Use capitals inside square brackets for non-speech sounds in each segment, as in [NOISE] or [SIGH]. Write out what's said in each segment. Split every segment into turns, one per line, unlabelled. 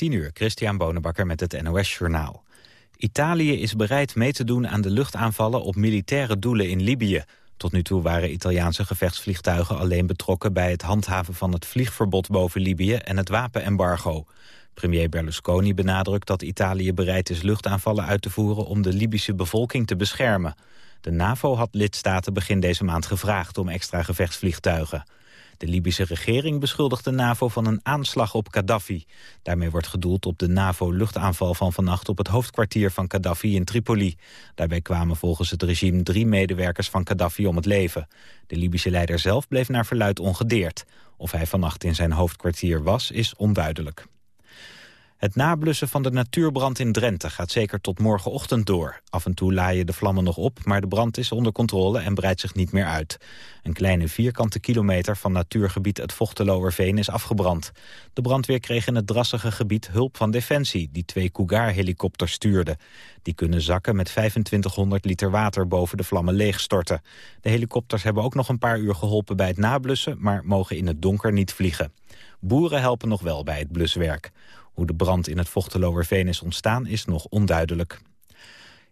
10 uur, Christian Bonenbakker met het NOS Journaal. Italië is bereid mee te doen aan de luchtaanvallen op militaire doelen in Libië. Tot nu toe waren Italiaanse gevechtsvliegtuigen alleen betrokken... bij het handhaven van het vliegverbod boven Libië en het wapenembargo. Premier Berlusconi benadrukt dat Italië bereid is luchtaanvallen uit te voeren... om de Libische bevolking te beschermen. De NAVO had lidstaten begin deze maand gevraagd om extra gevechtsvliegtuigen. De Libische regering beschuldigt de NAVO van een aanslag op Gaddafi. Daarmee wordt gedoeld op de NAVO-luchtaanval van vannacht op het hoofdkwartier van Gaddafi in Tripoli. Daarbij kwamen volgens het regime drie medewerkers van Gaddafi om het leven. De Libische leider zelf bleef naar verluid ongedeerd. Of hij vannacht in zijn hoofdkwartier was, is onduidelijk. Het nablussen van de natuurbrand in Drenthe gaat zeker tot morgenochtend door. Af en toe laaien de vlammen nog op, maar de brand is onder controle en breidt zich niet meer uit. Een kleine vierkante kilometer van natuurgebied het Vochteloerveen is afgebrand. De brandweer kreeg in het drassige gebied hulp van Defensie, die twee Cougar-helikopters stuurde. Die kunnen zakken met 2500 liter water boven de vlammen leegstorten. De helikopters hebben ook nog een paar uur geholpen bij het nablussen, maar mogen in het donker niet vliegen. Boeren helpen nog wel bij het bluswerk. Hoe de brand in het Vochteloerveen is ontstaan is nog onduidelijk.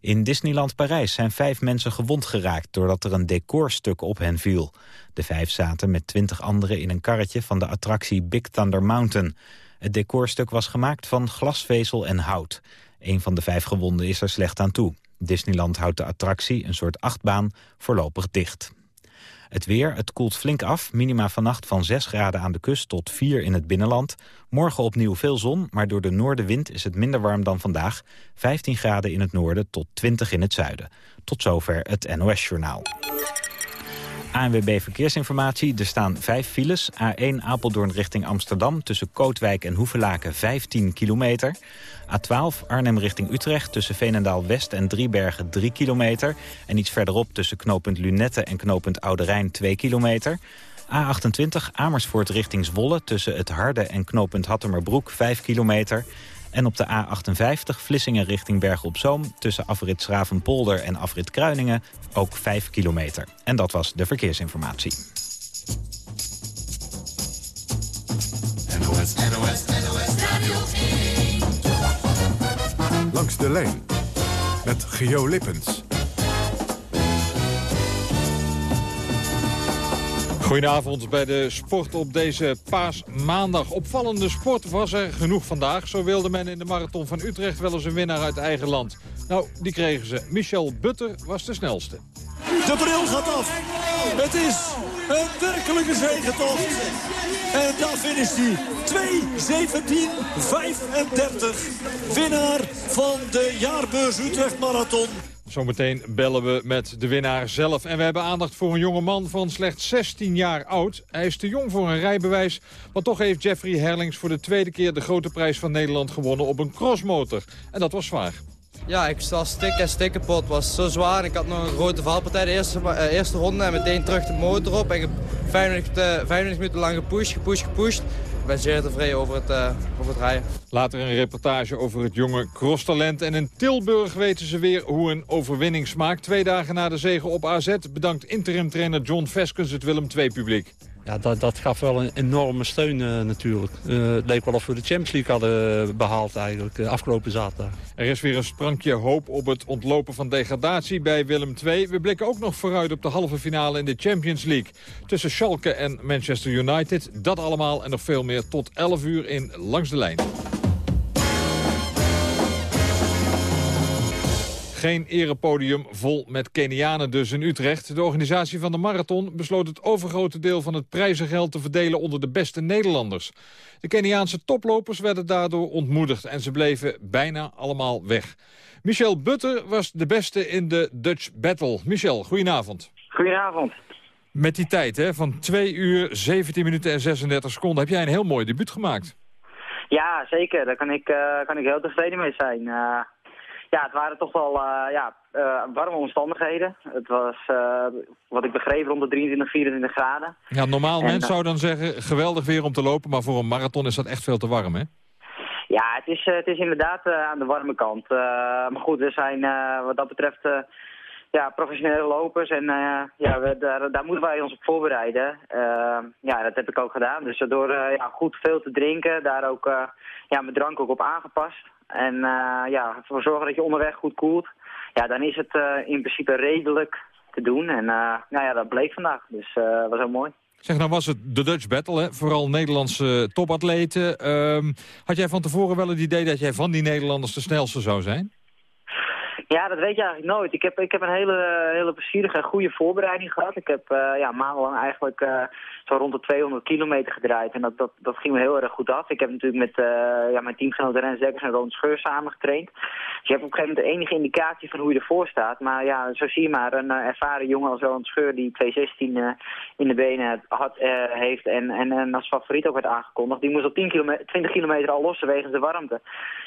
In Disneyland Parijs zijn vijf mensen gewond geraakt... doordat er een decorstuk op hen viel. De vijf zaten met twintig anderen in een karretje van de attractie Big Thunder Mountain. Het decorstuk was gemaakt van glasvezel en hout. Een van de vijf gewonden is er slecht aan toe. Disneyland houdt de attractie, een soort achtbaan, voorlopig dicht. Het weer, het koelt flink af. Minima vannacht van 6 graden aan de kust tot 4 in het binnenland. Morgen opnieuw veel zon, maar door de noordenwind is het minder warm dan vandaag. 15 graden in het noorden tot 20 in het zuiden. Tot zover het NOS-journaal. ANWB Verkeersinformatie. Er staan vijf files. A1 Apeldoorn richting Amsterdam tussen Kootwijk en Hoevelaken 15 kilometer. A12 Arnhem richting Utrecht tussen Veenendaal West en Driebergen 3 kilometer. En iets verderop tussen knooppunt Lunette en knooppunt Oude Rijn 2 kilometer. A28 Amersfoort richting Zwolle tussen het Harde en knooppunt Hattemerbroek 5 kilometer. En op de A58 Vlissingen richting Bergen op Zoom... tussen afrit Schravenpolder en afrit Kruiningen ook 5 kilometer. En dat was de verkeersinformatie. NOS, NOS, NOS Radio
Langs de lijn met Geo Lippens.
Goedenavond bij de sport op deze paasmaandag. Opvallende sport was er genoeg vandaag. Zo wilde men in de marathon van Utrecht wel eens een winnaar uit eigen land. Nou, die kregen ze. Michel Butter was de snelste.
De bril gaat af. Het is een werkelijke zegentocht. En daar finish hij. 2.17.35. Winnaar van de jaarbeurs Utrecht Marathon.
Zometeen bellen we met de winnaar zelf. En we hebben aandacht voor een jonge man van slechts 16 jaar oud. Hij is te jong voor een rijbewijs. Maar toch heeft Jeffrey Herlings voor de tweede keer de grote prijs van Nederland gewonnen op een crossmotor. En dat was zwaar.
Ja, ik sta stik en stik kapot. Het was zo zwaar. Ik had nog een grote valpartij de eerste, uh, eerste ronde. En meteen terug de motor op. En 25, 25 minuten lang gepusht, gepusht, gepusht. Ben zeer tevreden over het, uh, over het rijden.
Later een reportage over het jonge crosstalent. En in Tilburg weten ze weer hoe een overwinning smaakt. Twee dagen na de zege op AZ bedankt interim trainer John Veskens het Willem II publiek.
Ja, dat, dat gaf wel een enorme steun uh, natuurlijk. Uh, het leek wel of we de Champions League hadden behaald eigenlijk, uh, afgelopen zaterdag.
Er is weer een sprankje hoop op het ontlopen van degradatie bij Willem II. We blikken ook nog vooruit op de halve finale in de Champions League. Tussen Schalke en Manchester United. Dat allemaal en nog veel meer tot 11 uur in Langs de Lijn. Geen erepodium vol met Kenianen dus in Utrecht. De organisatie van de marathon besloot het overgrote deel van het prijzengeld te verdelen onder de beste Nederlanders. De Keniaanse toplopers werden daardoor ontmoedigd en ze bleven bijna allemaal weg. Michel Butter was de beste in de Dutch Battle. Michel, goedenavond.
Goedenavond.
Met die tijd hè, van 2 uur, 17 minuten en 36 seconden heb jij een heel mooi debuut gemaakt.
Ja, zeker. Daar kan ik, uh, kan ik heel tevreden mee zijn. Uh, ja, het waren toch wel uh, ja, uh, warme omstandigheden. Het was, uh, wat ik begreep, rond de 23, 24 graden.
Ja, normaal mens zou dan zeggen, geweldig weer om te lopen... maar voor een marathon is dat echt veel te warm, hè?
Ja, het is, het is inderdaad aan de warme kant. maar goed, er zijn wat dat betreft ja, professionele lopers. En uh, ja, we, daar, daar moeten wij ons op voorbereiden. Uh, ja, dat heb ik ook gedaan. Dus door uh, ja, goed veel te drinken, daar ook ja, mijn drank ook op aangepast. En ja, ervoor zorgen dat je onderweg goed koelt. Ja, dan is het in principe redelijk te doen. En nou ja, dat bleek vandaag. Dus dat was heel mooi.
Zeg, nou was het de Dutch Battle, hè? vooral Nederlandse topatleten. Ehm, had jij van tevoren wel het idee dat jij van die Nederlanders de snelste zou zijn?
Ja, dat weet je eigenlijk nooit. Ik heb, ik heb een hele, hele plezierige en goede voorbereiding gehad. Ik heb uh, ja, maandenlang eigenlijk uh, zo rond de 200 kilometer gedraaid. En dat, dat, dat ging me heel erg goed af. Ik heb natuurlijk met uh, ja, mijn teamgenoten Dekkers en Ron Scheur samen getraind. Dus je hebt op een gegeven moment de enige indicatie van hoe je ervoor staat. Maar ja, zo zie je maar, een ervaren jongen als Ron Scheur die 216 in de benen had, heeft en, en, als favoriet ook werd aangekondigd. Die moest op 10 kilometer, 20 kilometer al lossen wegens de warmte.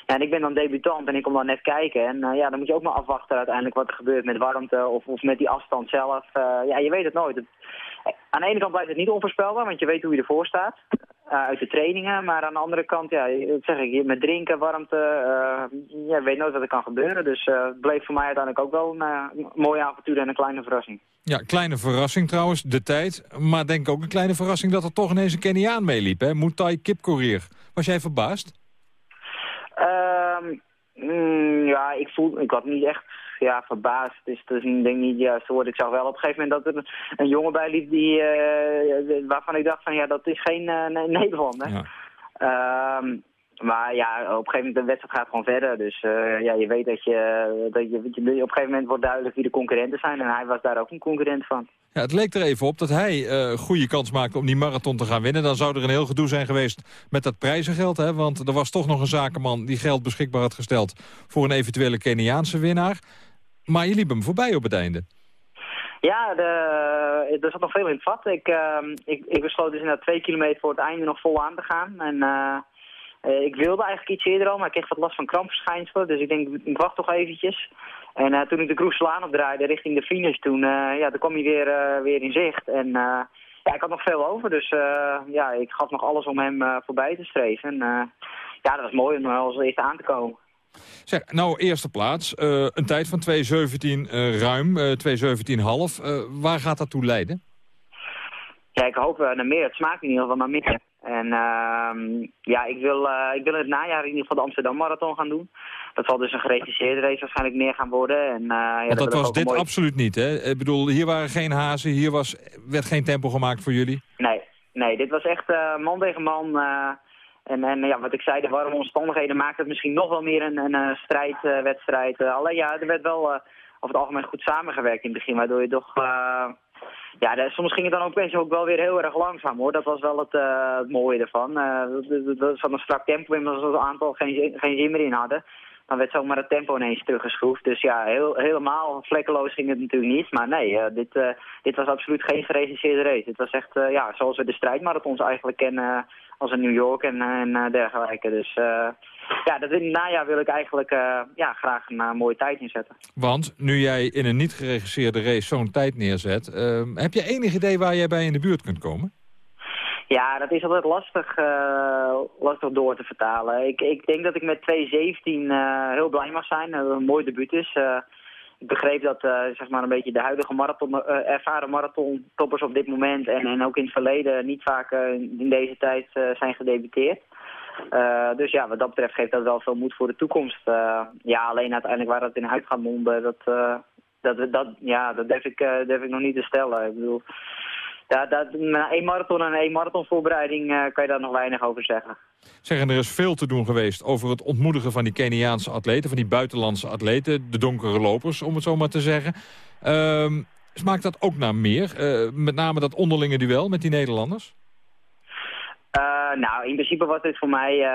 Ja, en ik ben dan debutant en ik kom dan net kijken. En ja, dan moet je ook maar afwachten uiteindelijk wat er gebeurt met warmte of, of met die afstand zelf. Uh, ja, je weet het nooit. Het, aan de ene kant blijft het niet onvoorspelbaar, want je weet hoe je ervoor staat. Uh, uit de trainingen, maar aan de andere kant, ja, dat zeg ik, met drinken, warmte, uh, ja, je weet nooit wat er kan gebeuren. Dus het bleef voor mij uiteindelijk ook wel een mooie avontuur en een kleine verrassing.
Ja, kleine verrassing trouwens, de tijd. Maar denk ook een kleine verrassing dat er toch ineens een Keniaan meeliep, hè? Mutai Kipkorir. Was jij verbaasd?
Ehm, mm, ja, ik, voel, ik had niet echt ja, verbaasd. Dus is denk ik niet het juiste woord. Ik zag wel op een gegeven moment dat er een, jongen bij liep die, uh, waarvan ik dacht van ja, dat is geen uh, Nederlander. Ja. Ehm, maar ja, op een gegeven moment de wedstrijd gaat gewoon verder. Dus uh, ja, je weet dat je, dat je, op een gegeven moment wordt duidelijk wie de concurrenten zijn. En hij was daar ook een concurrent van.
Ja, het leek er even op dat hij uh, goede kans maakte om die marathon te gaan winnen. Dan zou er een heel gedoe zijn geweest met dat prijzengeld. Hè? Want er was toch nog een zakenman die geld beschikbaar had gesteld voor een eventuele Keniaanse winnaar. Maar je liep hem voorbij op het einde.
Ja, de, er zat nog veel in het vat. Ik, uh, ik, ik besloot dus inderdaad twee kilometer voor het einde nog vol aan te gaan. En uh, ik wilde eigenlijk iets eerder al, maar ik kreeg wat last van krampverschijnselen. Dus ik denk, ik wacht toch eventjes. En uh, toen ik de Kroeslaan opdraaide richting de finish, toen, ja, toen kwam hij weer, weer in zicht. En ja, ik had nog veel over, dus ja, ik gaf nog alles om hem voorbij te streven. En ja, dat was mooi om als eerste aan te komen.
Zeg, nou, eerste plaats. Een tijd van 2.17 uh, ruim, uh, 2.17,5. Uh, waar gaat dat toe leiden?
Ja, ik hoop naar meer. Het smaakt in ieder geval naar meer. En uh, ja, ik wil, ik wil in het najaar in ieder geval de Amsterdam Marathon gaan doen. Dat zal dus een geregisseerde race waarschijnlijk meer gaan worden. En, ja,
Want dat, was dit absoluut niet, hè? Ik bedoel, hier waren geen hazen, hier was, werd geen tempo gemaakt voor jullie?
Nee, nee dit was echt man tegen man... En, en ja, wat ik zei, de warme omstandigheden maakt het misschien nog wel meer een, een, strijdwedstrijd. Alleen ja, er werd wel over het algemeen goed samengewerkt in het begin, waardoor je toch... Uh, ja, soms ging het dan opeens ook wel weer heel erg langzaam hoor. Dat was wel het, het mooie ervan. er zat een strak tempo in, omdat we een aantal geen, geen zin meer in hadden. Dan werd zomaar het tempo ineens teruggeschroefd. Dus ja, heel, helemaal vlekkeloos ging het natuurlijk niet. Maar nee, dit, dit was absoluut geen geregisseerde race. Het was echt ja, zoals we de strijdmarathons eigenlijk kennen als in New York en, en eh, dergelijke. Dus uh, ja, dat in het najaar wil ik eigenlijk uh, ja, graag een mooie tijd inzetten.
Want nu jij in een niet geregisseerde race zo'n tijd neerzet... Uh, heb je enig idee waar jij bij in de buurt kunt komen?
Ja, dat is altijd lastig, lastig door te vertalen. Ik, ik denk dat ik met 2.17 heel blij mag zijn. Dat het een mooi debuut is ik begreep dat uh, zeg maar een beetje de huidige marathon, uh, ervaren marathontoppers op dit moment en, en ook in het verleden niet vaak uh, in deze tijd zijn gedebuteerd. dus ja, wat dat betreft geeft dat wel veel moed voor de toekomst. ja, alleen uiteindelijk waar dat in uit gaat monden, dat, dat, dat, ja, dat durf ik, durf ik nog niet te stellen. Ik bedoel, ja, dat, na één marathon en één marathonvoorbereiding kan je daar nog weinig over zeggen.
Zeggen, er is veel te doen geweest over het ontmoedigen van die Keniaanse atleten, van die buitenlandse atleten, de donkere lopers, om het zo maar te zeggen. Uh, smaakt dat ook naar meer? Uh, met name dat onderlinge duel met die Nederlanders?
Uh, nou, in principe was dit voor mij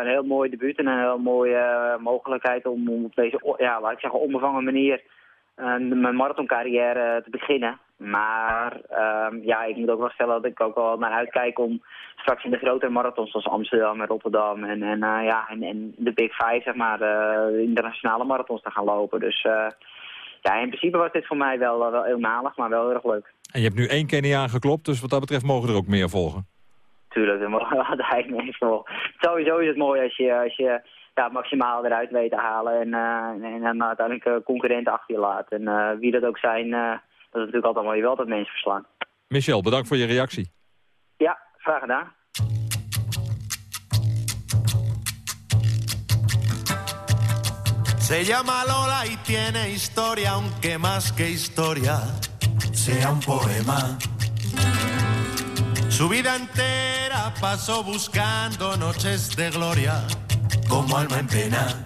een heel mooi debuut en een heel mooie mogelijkheid om, om op deze, ja, laat ik zeggen, onbevangen manier mijn marathoncarrière te beginnen. Maar um, ja, ik moet ook wel stellen dat ik ook wel naar uitkijk om straks in de grotere marathons zoals Amsterdam en Rotterdam en, en, uh, ja, en, en de Big Five, zeg maar, de internationale marathons te gaan lopen. Dus uh, ja, in principe was dit voor mij wel, wel heel malig, maar wel heel erg leuk.
En je hebt nu één Kenia geklopt, dus wat dat betreft mogen er ook meer volgen?
Tuurlijk, er mogen er [LAUGHS] eigenlijk meer volgen. Sowieso is het mooi als je, als je ja, maximaal eruit weet te halen. En, en dan uiteindelijk concurrenten achter je laat. En wie dat ook zijn, dat is natuurlijk altijd mooi wel dat mensen verslaan.
Michel, bedankt voor je reactie.
Ja, graag gedaan.
Se llama Lola y tiene historia, aunque más que historia sea un poema. Su vida entera pasó buscando noches de gloria como alma en pena.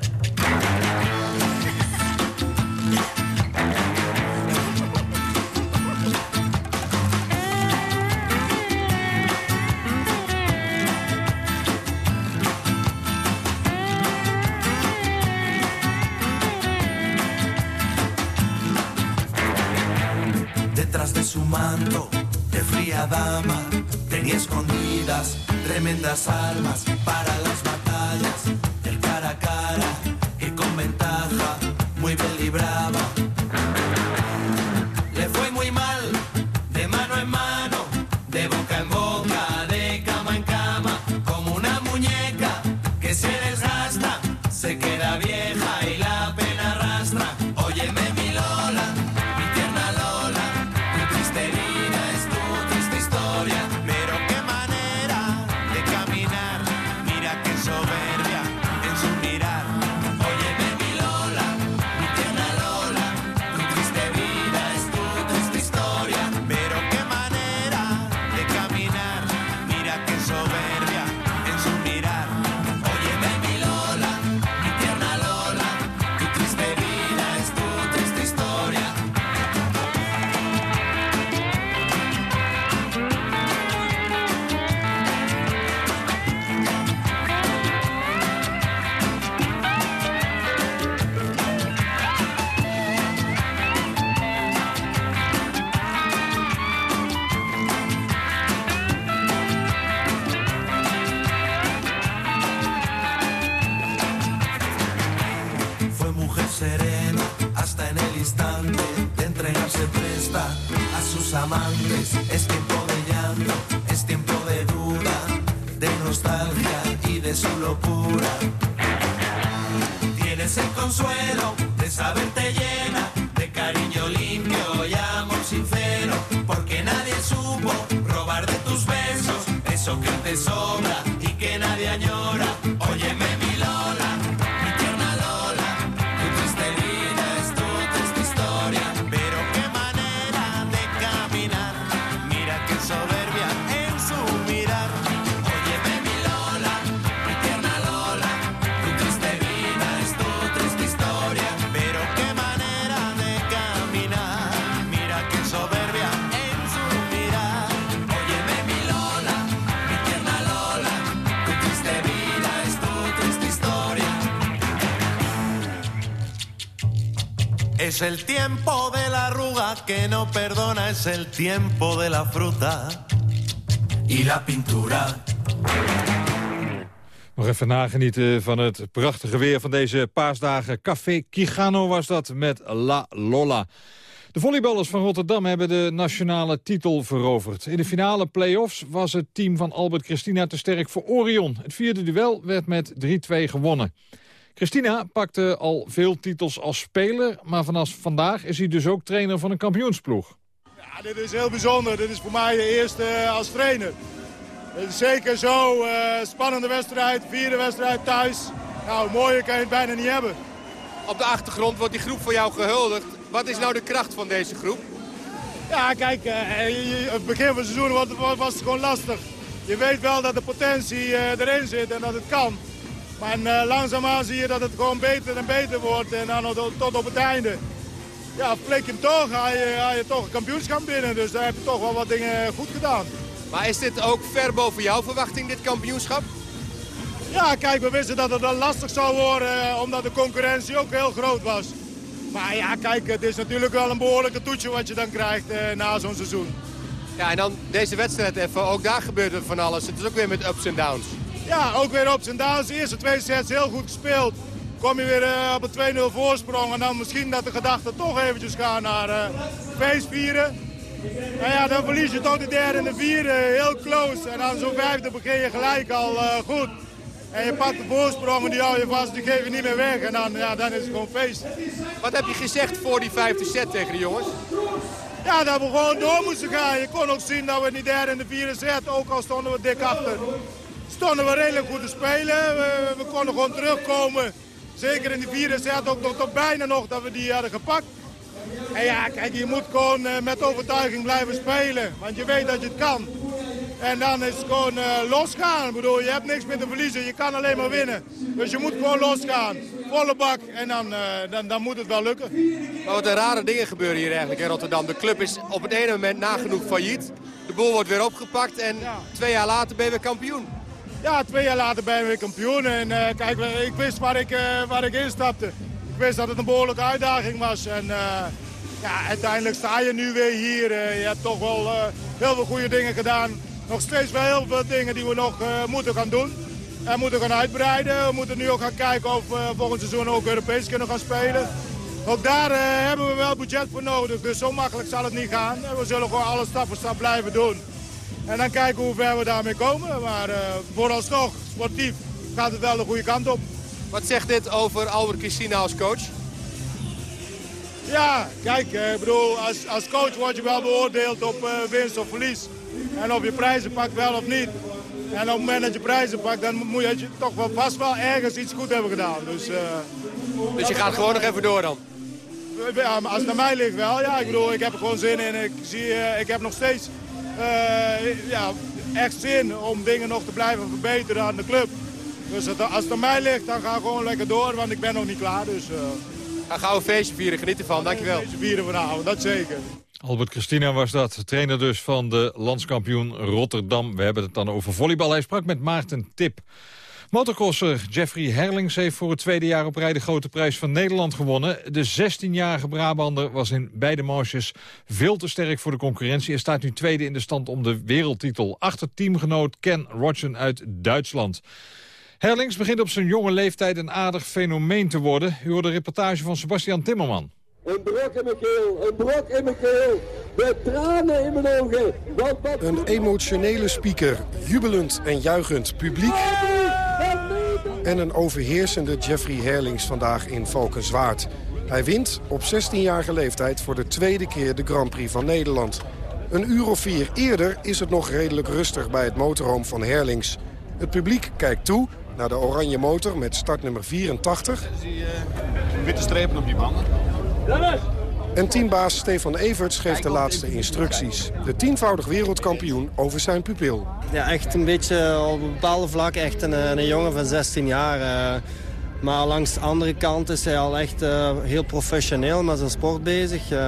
De fría dama. Tenía escondidas tremendas armas para las batallas, Es el tiempo de la arruga que no perdona, es el tiempo de la fruta y la pintura.
Nog even nagenieten van het prachtige weer van deze paasdagen. Café Quijano was dat met La Lola. De volleyballers van Rotterdam hebben de nationale titel veroverd. In de finale play-offs was het team van Albert Christina te sterk voor Orion. Het vierde duel werd met 3-2 gewonnen. Christina pakte al veel titels als speler, maar vanaf vandaag is hij dus ook trainer van een kampioensploeg.
Ja, dit is heel bijzonder. Dit is voor mij de eerste eh, als trainer. Zeker zo. eh, spannende wedstrijd, vierde wedstrijd thuis. Nou, mooier kan je het bijna niet hebben.
Op de achtergrond wordt die groep voor jou gehuldigd. Wat is nou de kracht van deze groep?
Ja, kijk, eh, het begin van het seizoen was, het gewoon lastig. Je weet wel dat de potentie eh, erin zit en dat het kan. Maar eh, langzaamaan zie je dat het gewoon beter en beter wordt. En dan tot, op het einde. Ja, flik je hem toch, ga je, ga je toch een kampioenschap binnen. Dus daar heb je toch wel wat dingen goed gedaan.
Maar is dit ook ver boven jouw verwachting, dit kampioenschap?
Ja, kijk, we wisten dat het dan lastig zou worden, eh, omdat de concurrentie ook heel groot was. Maar ja, kijk, het is natuurlijk wel een behoorlijke toetje wat je dan krijgt eh, na zo'n seizoen.
Ja, en dan deze wedstrijd even. Ook daar gebeurt er van alles. Het is ook weer met ups en downs.
Ja, ook weer ups en downs. De eerste twee sets heel goed gespeeld. Kom je weer eh, op een 2-0 voorsprong en dan misschien dat de gedachten toch eventjes gaan naar eh feestvieren. Nou ja, dan verlies je toch de derde en de vierde heel close. En dan zo'n vijfde begin je gelijk al eh, goed. En je pakt de voorsprong en die hou je vast, die geef je niet meer weg. En dan, ja, dan is het gewoon feest.
Wat heb je gezegd voor die vijfde set tegen de jongens?
Ja, dat we gewoon door moesten gaan. Je kon ook zien dat we in die derde en de vierde set, ook al stonden we dik achter, stonden we redelijk goed te spelen. We, we konden gewoon terugkomen. Zeker in die vierde set ook tot, tot bijna nog dat we die hadden gepakt. En ja, kijk, je moet gewoon uh, met overtuiging blijven spelen. Want je weet dat je het kan. En dan is het gewoon uh, losgaan. Ik bedoel, je hebt niks meer te verliezen. Je kan alleen maar winnen. Dus je moet gewoon losgaan. Volle bak. En dan, uh, dan, dan moet het wel lukken.
Maar wat een rare dingen gebeuren hier eigenlijk in Rotterdam. De club is op het ene moment nagenoeg failliet. De boel wordt weer opgepakt. En ja. twee jaar later ben je weer kampioen.
Ja, twee jaar later ben weer kampioen. En uh, kijk, ik wist waar ik, waar ik instapte. Ik wist dat het een behoorlijke uitdaging was. En ja, uiteindelijk sta je nu weer hier. je hebt toch wel heel veel goede dingen gedaan nog steeds wel heel veel dingen die we nog moeten gaan doen. En moeten gaan uitbreiden. We moeten nu ook gaan kijken of we volgend seizoen ook Europees kunnen gaan spelen. Ook daar hebben we wel budget voor nodig. Dus zo makkelijk zal het niet gaan. We zullen gewoon alles stap voor stap blijven doen. En dan kijken hoe ver we daarmee komen. Maar uh, vooralsnog, sportief, gaat het wel de goede kant op.
Wat zegt dit over Albert Christina als coach?
Ja, kijk, ik bedoel, als, als coach word je wel beoordeeld op winst of verlies. En of je prijzen pakt wel of niet. En op het moment dat je prijzen pakt, dan moet je toch wel vast wel ergens iets goed hebben gedaan. Dus, uh,
dus je gaat gewoon nog even door dan?
Ja, als het naar mij ligt wel. Ja, ik bedoel, ik heb er gewoon zin in. Ik, zie, uh, ik heb nog steeds ja, echt zin om dingen nog te blijven verbeteren aan de club. Dus als het naar mij ligt, dan ga ik gewoon lekker door, want ik ben nog niet klaar. Dus,
Ga gauw een feestje vieren, geniet ervan. Dankjewel. Een
feestje vieren vanavond, dat zeker.
Albert Christina was dat, trainer dus van de landskampioen Rotterdam. We hebben het dan over volleybal. Hij sprak met Maarten Tip. Motocrosser Jeffrey Herlings heeft voor het tweede jaar op rij de grote prijs van Nederland gewonnen. De 16-jarige Brabander was in beide manches veel te sterk voor de concurrentie... en staat nu tweede in de stand om de wereldtitel. Achter teamgenoot Ken Rodgen uit Duitsland. Herlings begint op zijn jonge leeftijd een aardig fenomeen te worden. U hoort de reportage van Sebastian Timmerman.
Een brok in mijn keel, een brok in mijn keel. De tranen in mijn ogen.
Wat... Een emotionele speaker, jubelend en juichend publiek. En een overheersende Jeffrey Herlings vandaag in Valkenswaard. Hij wint op 16-jarige leeftijd voor de tweede keer de Grand Prix van Nederland. Een uur of vier eerder is het nog redelijk rustig bij het motorhome van Herlings. Het publiek kijkt toe naar de oranje motor met startnummer 84.
Zie je witte strepen op die banden?
En teambaas Stefan Everts geeft de laatste instructies. De tienvoudig wereldkampioen over zijn pupil.
Ja, echt een beetje op een bepaalde vlak echt een, een jongen van 16 jaar. Uh, maar langs de andere kant is hij al echt uh, heel professioneel met zijn sport bezig. Uh,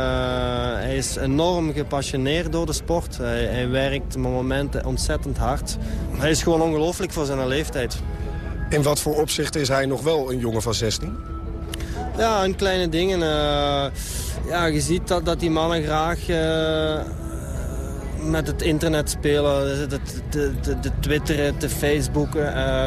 hij is enorm gepassioneerd door de sport. Hij, hij werkt op momenten ontzettend hard. Hij is gewoon ongelooflijk voor zijn leeftijd.
In wat voor opzichten is hij nog wel een jongen van 16?
Ja, in kleine dingen. Uh, ja, je ziet dat, dat die mannen graag uh, met het internet spelen. De, de, de, de twitteren, de facebooken. Uh,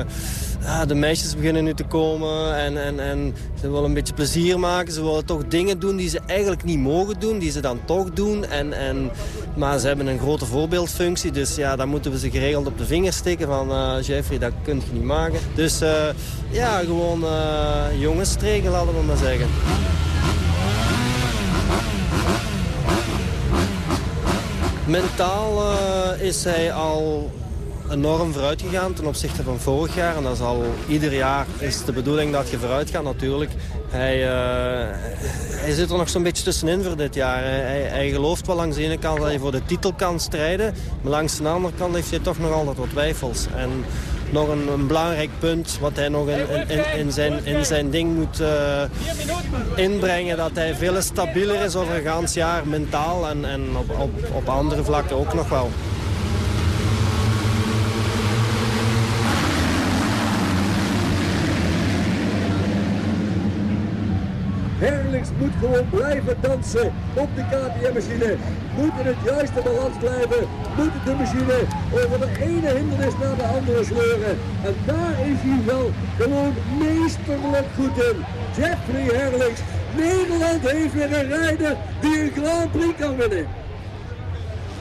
ja, de meisjes beginnen nu te komen en, en, en ze willen een beetje plezier maken. Ze willen toch dingen doen die ze eigenlijk niet mogen doen, die ze dan toch doen. En, en, maar ze hebben een grote voorbeeldfunctie, dus ja, dan moeten we ze geregeld op de vingers steken van uh, Jeffrey, dat kun je niet maken. Dus uh, ja, gewoon uh, jongensstreken, laten we maar zeggen. Mentaal is hij al enorm vooruit gegaan ten opzichte van vorig jaar. En dat is al ieder jaar is de bedoeling dat je vooruit gaat natuurlijk. Hij, uh, hij zit er nog zo'n beetje tussenin voor dit jaar. Hij, hij, gelooft wel langs de ene kant dat hij voor de titel kan strijden. Maar langs de andere kant heeft hij toch nog altijd wat twijfels. En nog een, een belangrijk punt wat hij nog in, in, zijn, in zijn ding moet uh, inbrengen. Dat hij veel stabieler is over een gans jaar mentaal en, en op, op, op andere vlakken ook nog wel.
Herlings moet gewoon blijven dansen op de KTM-machine. Moet in het juiste balans blijven. Moet de machine over de ene hindernis naar de andere sleuren. En daar is hij wel gewoon meesterlijk goed in. Jeffrey Herlings. Nederland heeft weer een rijder die een Grand Prix kan winnen.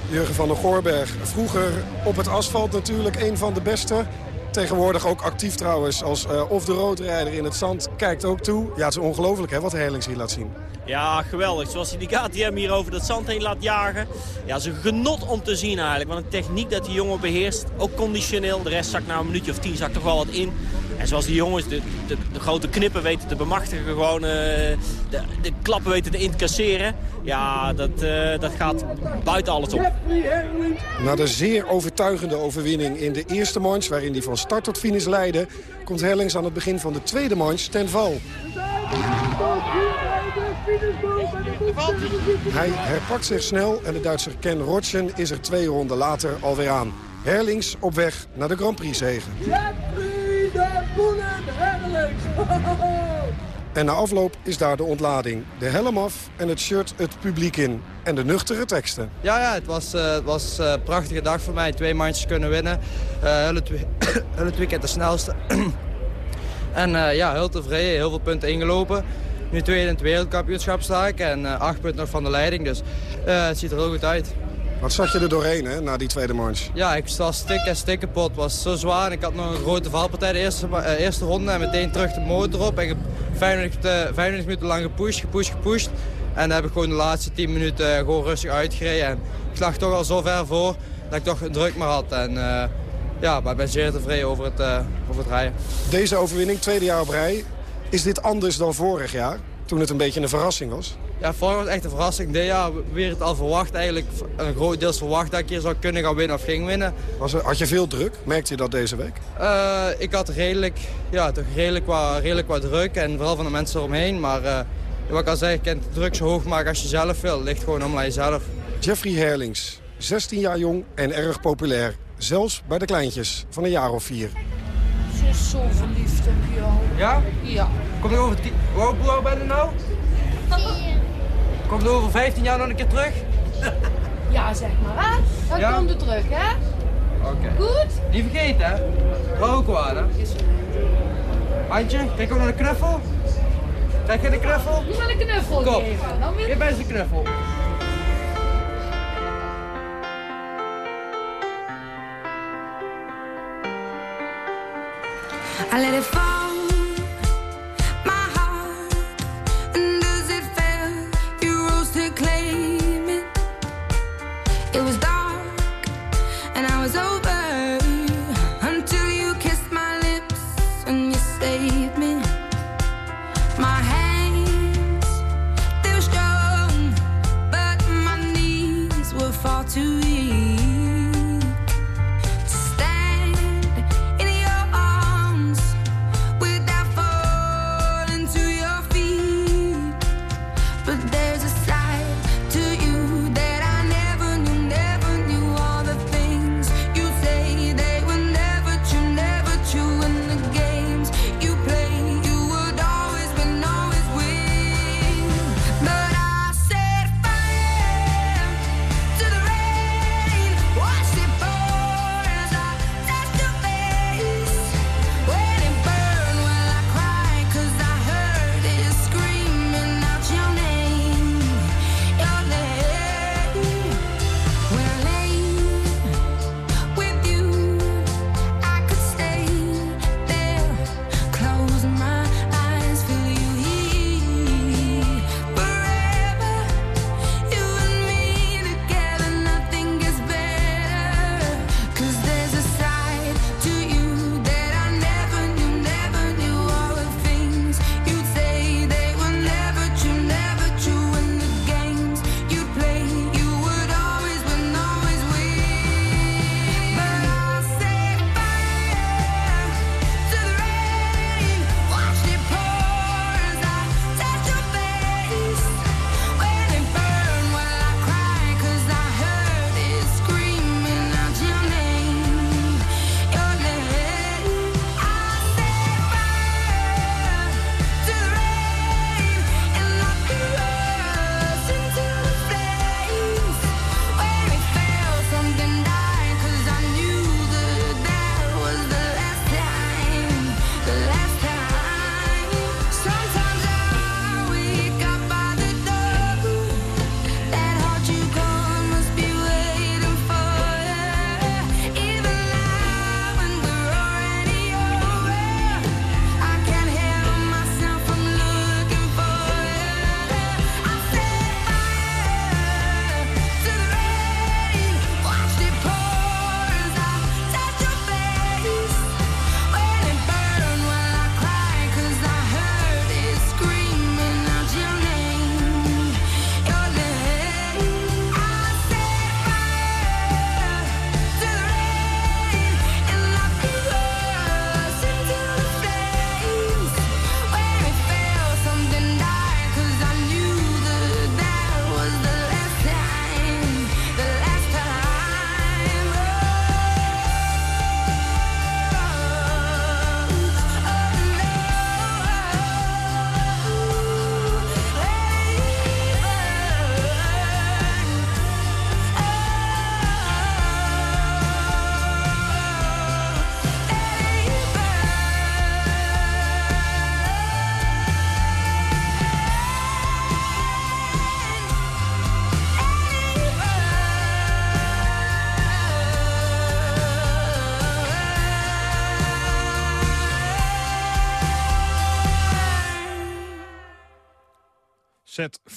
Jurgen van der Goorberg, vroeger op het asfalt natuurlijk een van de beste. Tegenwoordig ook actief trouwens als uh, of de roodrijder in het zand. Kijkt ook toe. Ja, het is ongelooflijk hè, wat Herlings hier laat zien.
Ja, geweldig. Zoals hij die KTM hier over dat zand heen laat jagen. Ja, is een genot om te zien eigenlijk. Want een techniek dat die jongen beheerst, ook conditioneel. De rest zakt na een minuutje of tien zakt toch wel wat in. En zoals die jongens de, de, de grote knippen weten te bemachtigen, gewoon uh, de, de, klappen weten te incasseren. Ja, dat, uh, dat gaat buiten alles op.
Na de zeer overtuigende overwinning in de eerste manche, waarin hij van start tot finish leidde, komt Herlings aan het begin van de tweede manche ten val. Hij herpakt zich snel en de Duitser Ken Rotschen is er twee ronden later alweer aan. Herlings op weg naar de Grand Prix zegen. [LAUGHS] En na afloop is daar de ontlading. De helm af en het shirt het publiek in. En de nuchtere teksten.
Ja, ja het was, uh, het was uh, een prachtige dag voor mij. Twee mandjes kunnen winnen. Uh, heel, het, [COUGHS] heel het weekend de snelste. [COUGHS] en ja, heel tevreden. Heel veel punten ingelopen. Nu tweede in het wereldkampioenschap sta ik. En acht punten nog van de leiding. Dus het ziet er heel goed uit.
Wat zat je er doorheen, hè, na die tweede manche?
Ja, ik was stik en stik kapot. Het was zo zwaar. En ik had nog een grote valpartij de eerste, uh, eerste ronde. En meteen terug de motor op. En 25, 25 minuten lang gepusht, gepusht, gepusht. En dan heb ik gewoon de laatste 10 minuten gewoon rustig uitgereden. En ik lag toch al zo ver voor dat ik toch een druk maar had. En uh, ja, maar ik ben zeer tevreden over het, uh, over het rijden.
Deze overwinning, tweede jaar op rij. Is dit anders dan vorig jaar? Toen het een beetje een verrassing was?
Ja, vorig was echt een verrassing. Dit jaar weer het al verwacht. Eigenlijk een groot deel verwacht dat ik hier zou kunnen gaan winnen of ging winnen.
Was er, had je veel druk? Merkte je dat deze week?
Uh, ik had redelijk, ja, toch redelijk, wat, redelijk wat druk. En vooral van de mensen eromheen. Maar uh, wat ik al zei, je kunt druk zo hoog maken als je zelf wil. Het ligt gewoon om aan jezelf.
Jeffrey Herlings, 16 jaar jong en erg populair. Zelfs bij de kleintjes van een jaar of vier.
Ze is zo verliefd op jou.
Ja?
Ja.
Kom je over... Hoe oud ben je nou?
Vier.
Komt er over 15 jaar nog een keer terug? [LAUGHS]
Ja, zeg maar, hè? Dan
Ja?
komt het terug, hè?
Oké.
Goed?
Niet vergeten, hè? Handje, krijg ook nog een knuffel? Krijg je een knuffel?
Moet maar een knuffel
Kom.
geven. Dan weer...
Eens een knuffel.
I let it fall,
stay.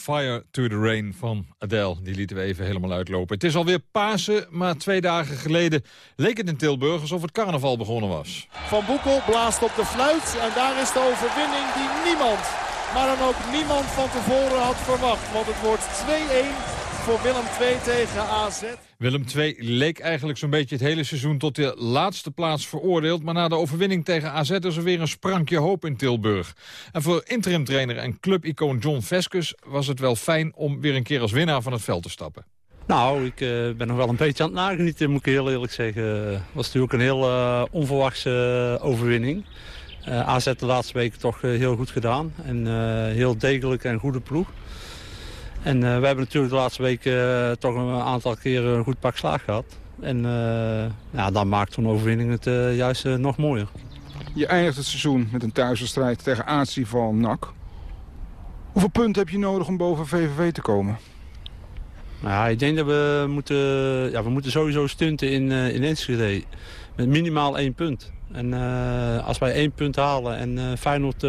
Fire to the Rain van Adele. Die lieten we even helemaal uitlopen. Het is alweer Pasen, maar twee dagen geleden leek het in Tilburg alsof het carnaval begonnen was.
Van Boekel blaast op de fluit en daar is de overwinning die niemand, maar dan ook niemand van tevoren had verwacht. Want het wordt 2-1 voor Willem 2 tegen AZ.
Willem 2 leek eigenlijk zo'n beetje het hele seizoen tot de laatste plaats veroordeeld. Maar na de overwinning tegen AZ is er weer een sprankje hoop in Tilburg. En voor interimtrainer en clubicoon John Veskus was het wel fijn om weer een keer als winnaar van het veld te stappen.
Nou, ik uh, ben nog wel een beetje aan het nagenieten, moet ik heel eerlijk zeggen. Het was natuurlijk een heel uh, onverwachte uh, overwinning. AZ de laatste weken toch heel goed gedaan. En heel degelijk en goede ploeg. En uh, we hebben natuurlijk de laatste weken uh, toch een aantal keren een goed pak slaag gehad. En uh, ja, dan maakt zo'n overwinning het juist nog mooier.
Je eindigt het seizoen met een thuiswedstrijd tegen aartsrival NAC. Hoeveel punten heb je nodig om boven VVV te komen?
Nou ja, ik denk dat we moeten, ja, we moeten sowieso stunten in, in Enschede. Met minimaal één punt. En als wij één punt halen en Feyenoord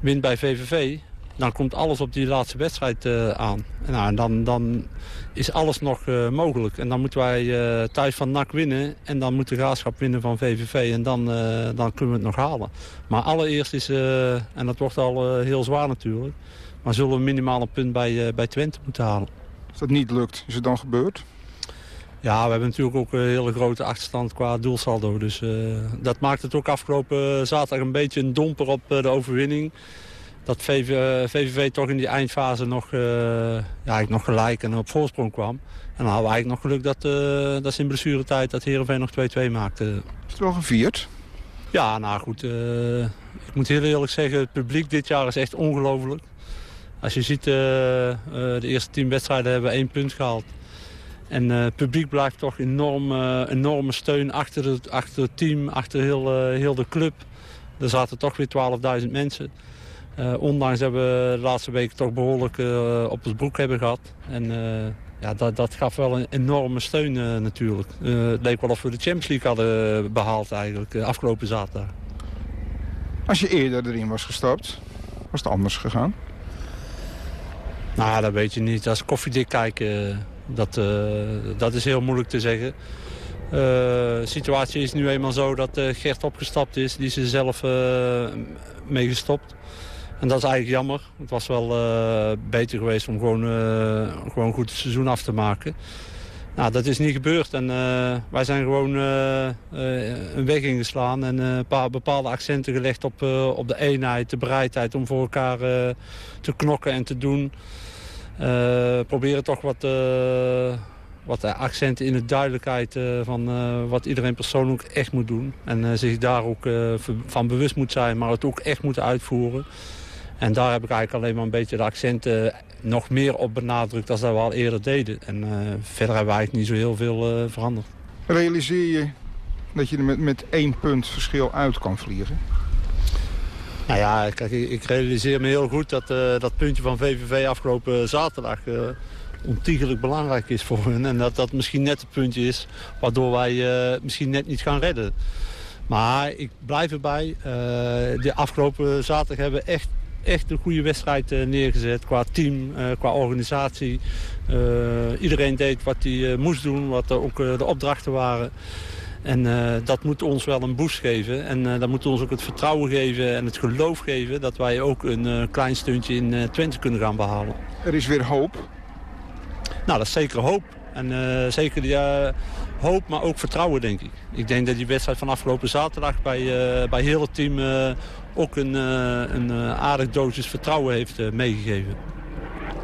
wint bij VVV dan komt alles op die laatste wedstrijd uh, aan. Nou, en dan, dan is alles nog uh, mogelijk. En dan moeten wij uh, thuis van NAC winnen. En dan moet de graafschap winnen van VVV. En dan, dan kunnen we het nog halen. Maar allereerst is, en dat wordt al heel zwaar natuurlijk... maar zullen we minimaal een punt bij, bij Twente moeten halen.
Als dat niet lukt, is het dan gebeurd?
Ja, we hebben natuurlijk ook een hele grote achterstand qua doelsaldo. Dus dat maakt het ook afgelopen zaterdag een beetje een domper op de overwinning dat VVV eh, toch in die eindfase nog, uh, ja, nog gelijk en op voorsprong kwam. En dan hadden we eigenlijk nog geluk dat, uh, dat ze in blessuretijd dat Heerenveen nog 2-2 maakte.
Is het wel gevierd?
Ja, nou goed. Ik moet heel eerlijk zeggen, het publiek dit jaar is echt ongelooflijk. Als je ziet, de eerste tien wedstrijden hebben we één punt gehaald. En het publiek blijft toch enorm, enorme steun achter het, achter het team, achter heel, heel de club. Er zaten toch weer 12.000 mensen. Uh, ondanks dat we de laatste weken toch behoorlijk uh, op ons broek hebben gehad. En uh, ja, dat, dat gaf wel een enorme steun natuurlijk. het leek wel of we de Champions League hadden behaald eigenlijk afgelopen zaterdag.
Als je eerder erin was gestapt, was het anders gegaan?
Nou, dat weet je niet. Als koffiedik kijken, dat, dat is heel moeilijk te zeggen. De situatie is nu eenmaal zo dat Gert opgestapt is. Die is er zelf mee gestopt. En dat is eigenlijk jammer. Het was wel uh, beter geweest om gewoon, uh, gewoon goed het seizoen af te maken. Nou, dat is niet gebeurd en uh, wij zijn gewoon een weg ingeslaan en een paar bepaalde accenten gelegd op, op de eenheid, de bereidheid om voor elkaar te knokken en te doen. proberen toch wat, wat accenten in de duidelijkheid van wat iedereen persoonlijk echt moet doen. En zich daar ook van bewust moet zijn, maar het ook echt moeten uitvoeren. En daar heb ik eigenlijk alleen maar een beetje de accenten nog meer op benadrukt als dat we al eerder deden. En uh, verder hebben we eigenlijk niet zo heel veel uh, veranderd.
Realiseer je dat je er met, met één punt verschil uit kan vliegen?
Nou ja, kijk, ik realiseer me heel goed dat uh, dat puntje van VVV afgelopen zaterdag ontiegelijk belangrijk is voor hun. En dat dat misschien net het puntje is waardoor wij misschien net niet gaan redden. Maar ik blijf erbij. de afgelopen zaterdag hebben we echt echt een goede wedstrijd uh, neergezet. Qua team, uh, qua organisatie. Uh, iedereen deed wat hij moest doen, wat ook de opdrachten waren. En dat moet ons wel een boost geven. En dat moet ons ook het vertrouwen geven en het geloof geven... dat wij ook een klein stuntje in Twente kunnen gaan behalen.
Er is weer hoop?
Nou, dat is zeker hoop. En zeker die, hoop, maar ook vertrouwen, denk ik. Ik denk dat die wedstrijd van afgelopen zaterdag bij, bij heel het team ook een, uh, een uh, aardig dosis vertrouwen heeft uh, meegegeven.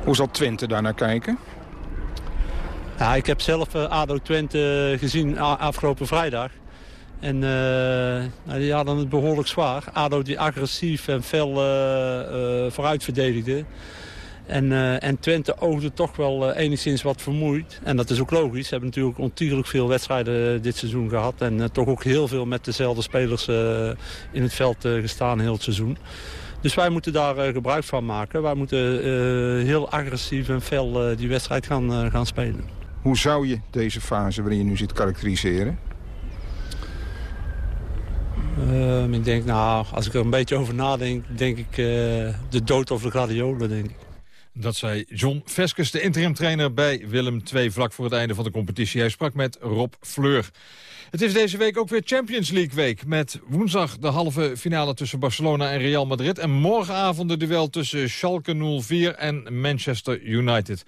Hoe zal Twente daarnaar kijken?
Ja, ik heb zelf ADO Twente gezien afgelopen vrijdag. En nou, die hadden het behoorlijk zwaar. ADO die agressief en fel vooruit verdedigde. En, uh, en Twente oogde toch wel uh, enigszins wat vermoeid. En dat is ook logisch. Ze hebben natuurlijk ontiegelijk veel wedstrijden dit seizoen gehad. En uh, toch ook heel veel met dezelfde spelers in het veld gestaan heel het seizoen. Dus wij moeten daar gebruik van maken. Wij moeten heel agressief en fel die wedstrijd gaan, gaan spelen.
Hoe zou je deze fase waarin je nu zit karakteriseren?
ik denk, nou, als ik er een beetje over nadenk, denk ik de dood of de gladiolen, denk ik.
Dat zei John Veskes, de interimtrainer bij Willem II... vlak voor het einde van de competitie. Hij sprak met Rob Fleur. Het is deze week ook weer Champions League week... met woensdag de halve finale tussen Barcelona en Real Madrid... en morgenavond de duel tussen Schalke 04 en Manchester United.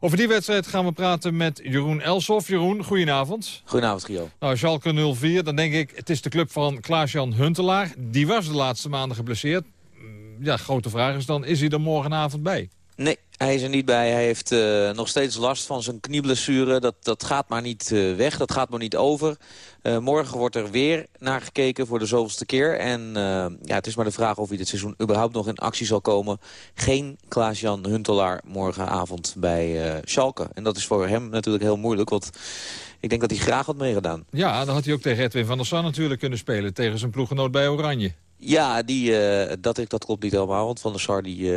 Over die wedstrijd gaan we praten met Jeroen Elsof. Jeroen, goedenavond.
Goedenavond, Gio.
Nou, Schalke 04, dan denk ik, het is de club van Klaas-Jan Huntelaar. Die was de laatste maanden geblesseerd. Mm, Ja, grote vraag is dan, is hij er morgenavond bij?
Nee, hij is er niet bij. Hij heeft eh, nog steeds last van zijn knieblessure. Dat, dat gaat maar niet eh, weg, dat gaat maar niet over. Eh, morgen wordt er weer naar gekeken voor de zoveelste keer. En ja, het is maar de vraag of hij dit seizoen überhaupt nog in actie zal komen. Geen Klaas-Jan Huntelaar morgenavond bij Schalke. En dat is voor hem natuurlijk heel moeilijk, want ik denk dat hij graag had meegedaan.
Ja, dan had hij ook tegen Edwin van der Sar natuurlijk kunnen spelen. Tegen zijn ploeggenoot bij Oranje.
Ja, die, dat, dat klopt niet helemaal, want Van der Sar die...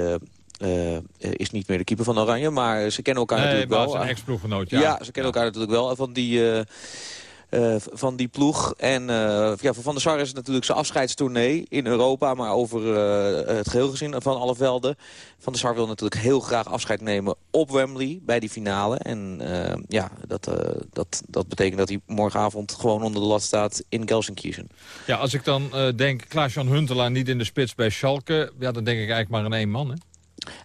eh, eh, is niet meer de keeper van Oranje, maar ze kennen elkaar
Nee,
natuurlijk wel.
ex-ploeggenoot, ja.
Ja, ze kennen elkaar natuurlijk wel van die, eh, eh, van die ploeg. En eh, ja, voor Van der Sar is het natuurlijk zijn afscheidstournee in Europa... maar over eh, het geheel gezien van alle velden. Van der Sar wil natuurlijk heel graag afscheid nemen op Wembley bij die finale. En eh, ja, dat, eh, dat, dat betekent dat hij morgenavond gewoon onder de lat staat in Gelsenkirchen.
Ja, als ik dan eh, denk, Klaas-Jan Huntelaar niet in de spits bij Schalke... ja, dan denk ik eigenlijk maar aan één man, hè?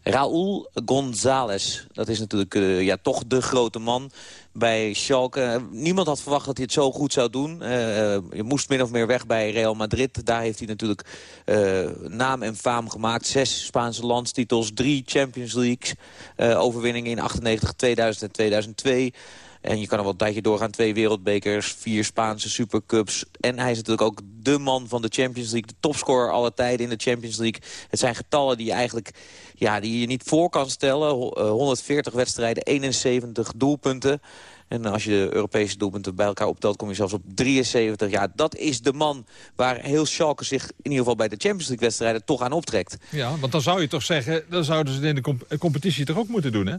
Raúl González, dat is natuurlijk eh, ja, toch de grote man bij Schalke. Niemand had verwacht dat hij het zo goed zou doen. Eh, eh, je moest min of meer weg bij Real Madrid. Daar heeft hij natuurlijk eh, naam en faam gemaakt. Zes Spaanse landstitels, drie Champions Leagues. eh, overwinningen in 98, 2000 en 2002. En je kan er wel een tijdje doorgaan. Twee wereldbekers, vier Spaanse supercups. En hij is natuurlijk ook de man van de Champions League. De topscorer alle tijden in de Champions League. Het zijn getallen die je eigenlijk ja, die je niet voor kan stellen. Ho- eh, 140 wedstrijden, 71 doelpunten. En als je de Europese doelpunten bij elkaar optelt... kom je zelfs op 73. Ja, dat is de man waar heel Schalke zich in ieder geval bij de Champions League wedstrijden toch aan optrekt.
Ja, want dan zou je toch zeggen... dan zouden ze het in de comp- competitie toch ook moeten doen, hè?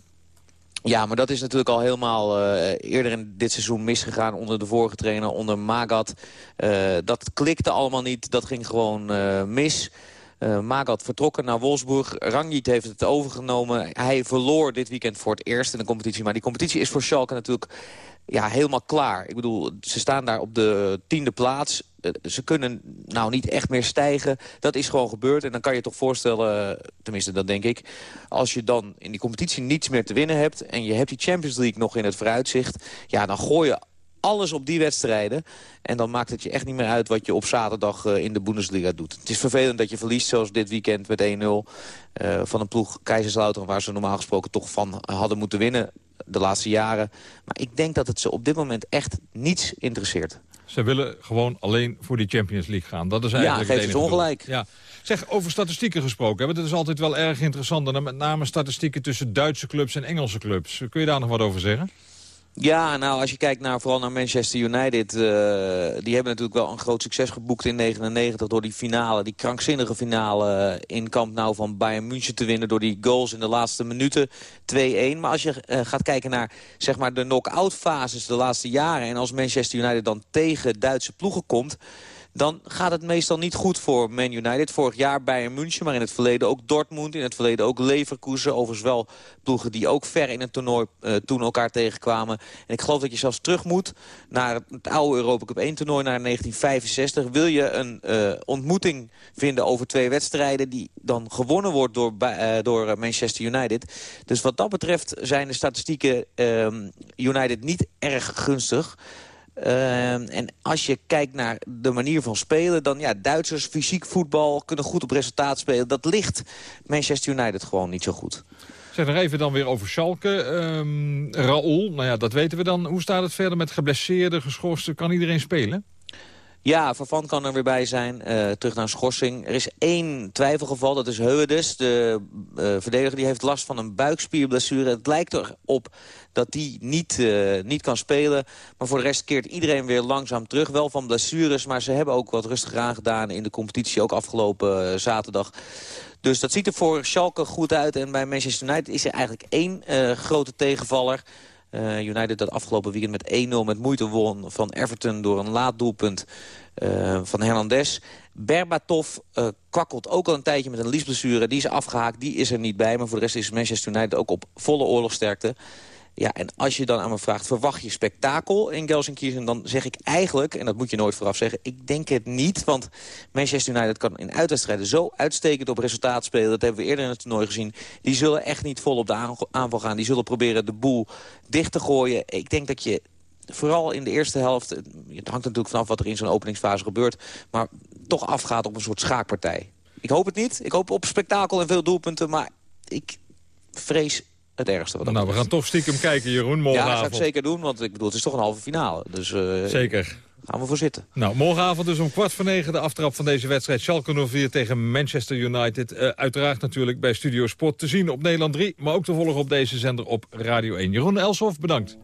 Ja, maar dat is natuurlijk al helemaal eh, eerder in dit seizoen misgegaan onder de vorige trainer, onder Magat. Eh, dat klikte allemaal niet, dat ging gewoon eh, mis. Magat vertrokken naar Wolfsburg. Rangiet heeft het overgenomen. Hij verloor dit weekend voor het eerst in de competitie. Maar die competitie is voor Schalke natuurlijk ja, helemaal klaar. Ik bedoel, ze staan daar op de tiende plaats. Eh, Ze kunnen nou niet echt meer stijgen. Dat is gewoon gebeurd. En dan kan je toch voorstellen, eh, tenminste dat denk ik... als je dan in die competitie niets meer te winnen hebt... en je hebt die Champions League nog in het vooruitzicht... ja, dan gooi je alles op die wedstrijden. En dan maakt het je echt niet meer uit wat je op zaterdag eh, in de Bundesliga doet. Het is vervelend dat je verliest, zoals dit weekend met 1-0... eh, van een ploeg Kaiserslautern... waar ze normaal gesproken toch van hadden moeten winnen de laatste jaren. Maar ik denk dat het ze op dit moment echt niets interesseert.
Ze willen gewoon alleen voor die Champions League gaan. Dat is
Ja,
eigenlijk
geef
het
ze
enige doel.
ongelijk.
Ja. Zeg, over statistieken gesproken. Hè? Het is altijd wel erg interessant. En dan met name statistieken tussen Duitse clubs en Engelse clubs. Kun je daar nog wat over zeggen?
Ja, nou, als je kijkt naar, vooral naar Manchester United... eh, die hebben natuurlijk wel een groot succes geboekt in 99... door die finale, die krankzinnige finale in Camp Nou van Bayern München te winnen... door die goals in de laatste minuten 2-1. Maar als je eh, gaat kijken naar zeg maar, de knock-out fases de laatste jaren... en als Manchester United dan tegen Duitse ploegen komt dan gaat het meestal niet goed voor Man United. Vorig jaar Bayern München, maar in het verleden ook Dortmund. In het verleden ook Leverkusen. Overigens wel ploegen die ook ver in het toernooi eh, toen elkaar tegenkwamen. En ik geloof dat je zelfs terug moet naar het oude Europa Cup 1 toernooi, naar 1965. Wil je een eh, ontmoeting vinden over twee wedstrijden... die dan gewonnen wordt door, eh, door Manchester United. Dus wat dat betreft zijn de statistieken ehm, United niet erg gunstig... Ehm, en als je kijkt naar de manier van spelen... dan ja, Duitsers, fysiek voetbal, kunnen goed op resultaat spelen. Dat ligt Manchester United gewoon niet zo goed.
Zeg nog even dan weer over Schalke. Ehm Raoul, nou ja, dat weten we dan. Hoe staat het verder met geblesseerden, geschorsten? Kan iedereen spelen?
Ja, Vervan kan er weer bij zijn. eh, terug naar schorsing. Er is één twijfelgeval, dat is Heudes. De eh, verdediger die heeft last van een buikspierblessure. Het lijkt erop dat die niet, eh, niet kan spelen. Maar voor de rest keert iedereen weer langzaam terug. Wel van blessures, maar ze hebben ook wat rustiger aangedaan in de competitie. Ook afgelopen zaterdag. Dus dat ziet er voor Schalke goed uit. En bij Manchester United is er eigenlijk één grote tegenvaller. Eh, United dat afgelopen weekend met 1-0 met moeite won van Everton... door een laat doelpunt eh, van Hernandez. Berbatov eh, kwakkelt ook al een tijdje met een liesblessure. Die is afgehaakt, die is er niet bij. Maar voor de rest is Manchester United ook op volle oorlogsterkte. Ja, en als je dan aan me vraagt, verwacht je spektakel in Gelsenkirchen... dan zeg ik eigenlijk, en dat moet je nooit vooraf zeggen... ik denk het niet, want Manchester United kan in uitwedstrijden... zo uitstekend op resultaat spelen, dat hebben we eerder in het toernooi gezien. Die zullen echt niet vol op de aanval gaan. Die zullen proberen de boel dicht te gooien. Ik denk dat je vooral in de eerste helft... het hangt natuurlijk vanaf wat er in zo'n openingsfase gebeurt... maar toch afgaat op een soort schaakpartij. Ik hoop het niet. Ik hoop op spektakel en veel doelpunten, maar ik vrees het ergste. Wat
Nou, we gaan toch stiekem kijken, Jeroen,
ja,
morgenavond.
dat zou ik zeker doen, want ik bedoel, het is toch een halve finale. Dus, eh,
Zeker.
Gaan we voor zitten.
Nou, morgenavond dus om kwart voor negen de aftrap van deze wedstrijd. Schalke 04 tegen Manchester United. Eh, uiteraard natuurlijk bij Studio Sport te zien op Nederland 3... maar ook te volgen op deze zender op Radio 1. Jeroen Elshoff, bedankt.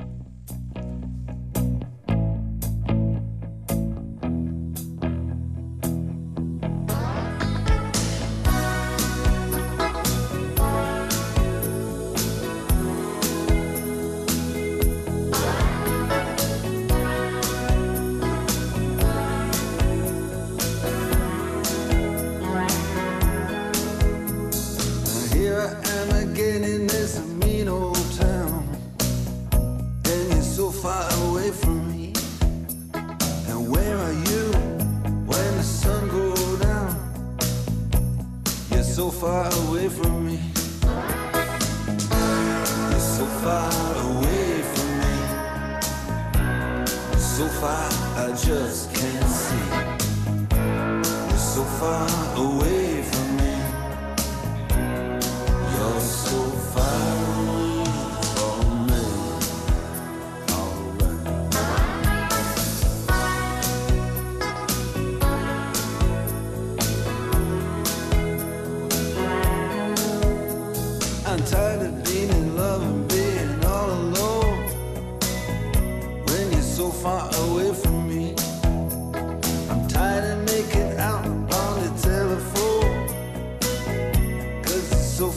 So far away from me. You're so far away from me. So far I just can't see. You're so far away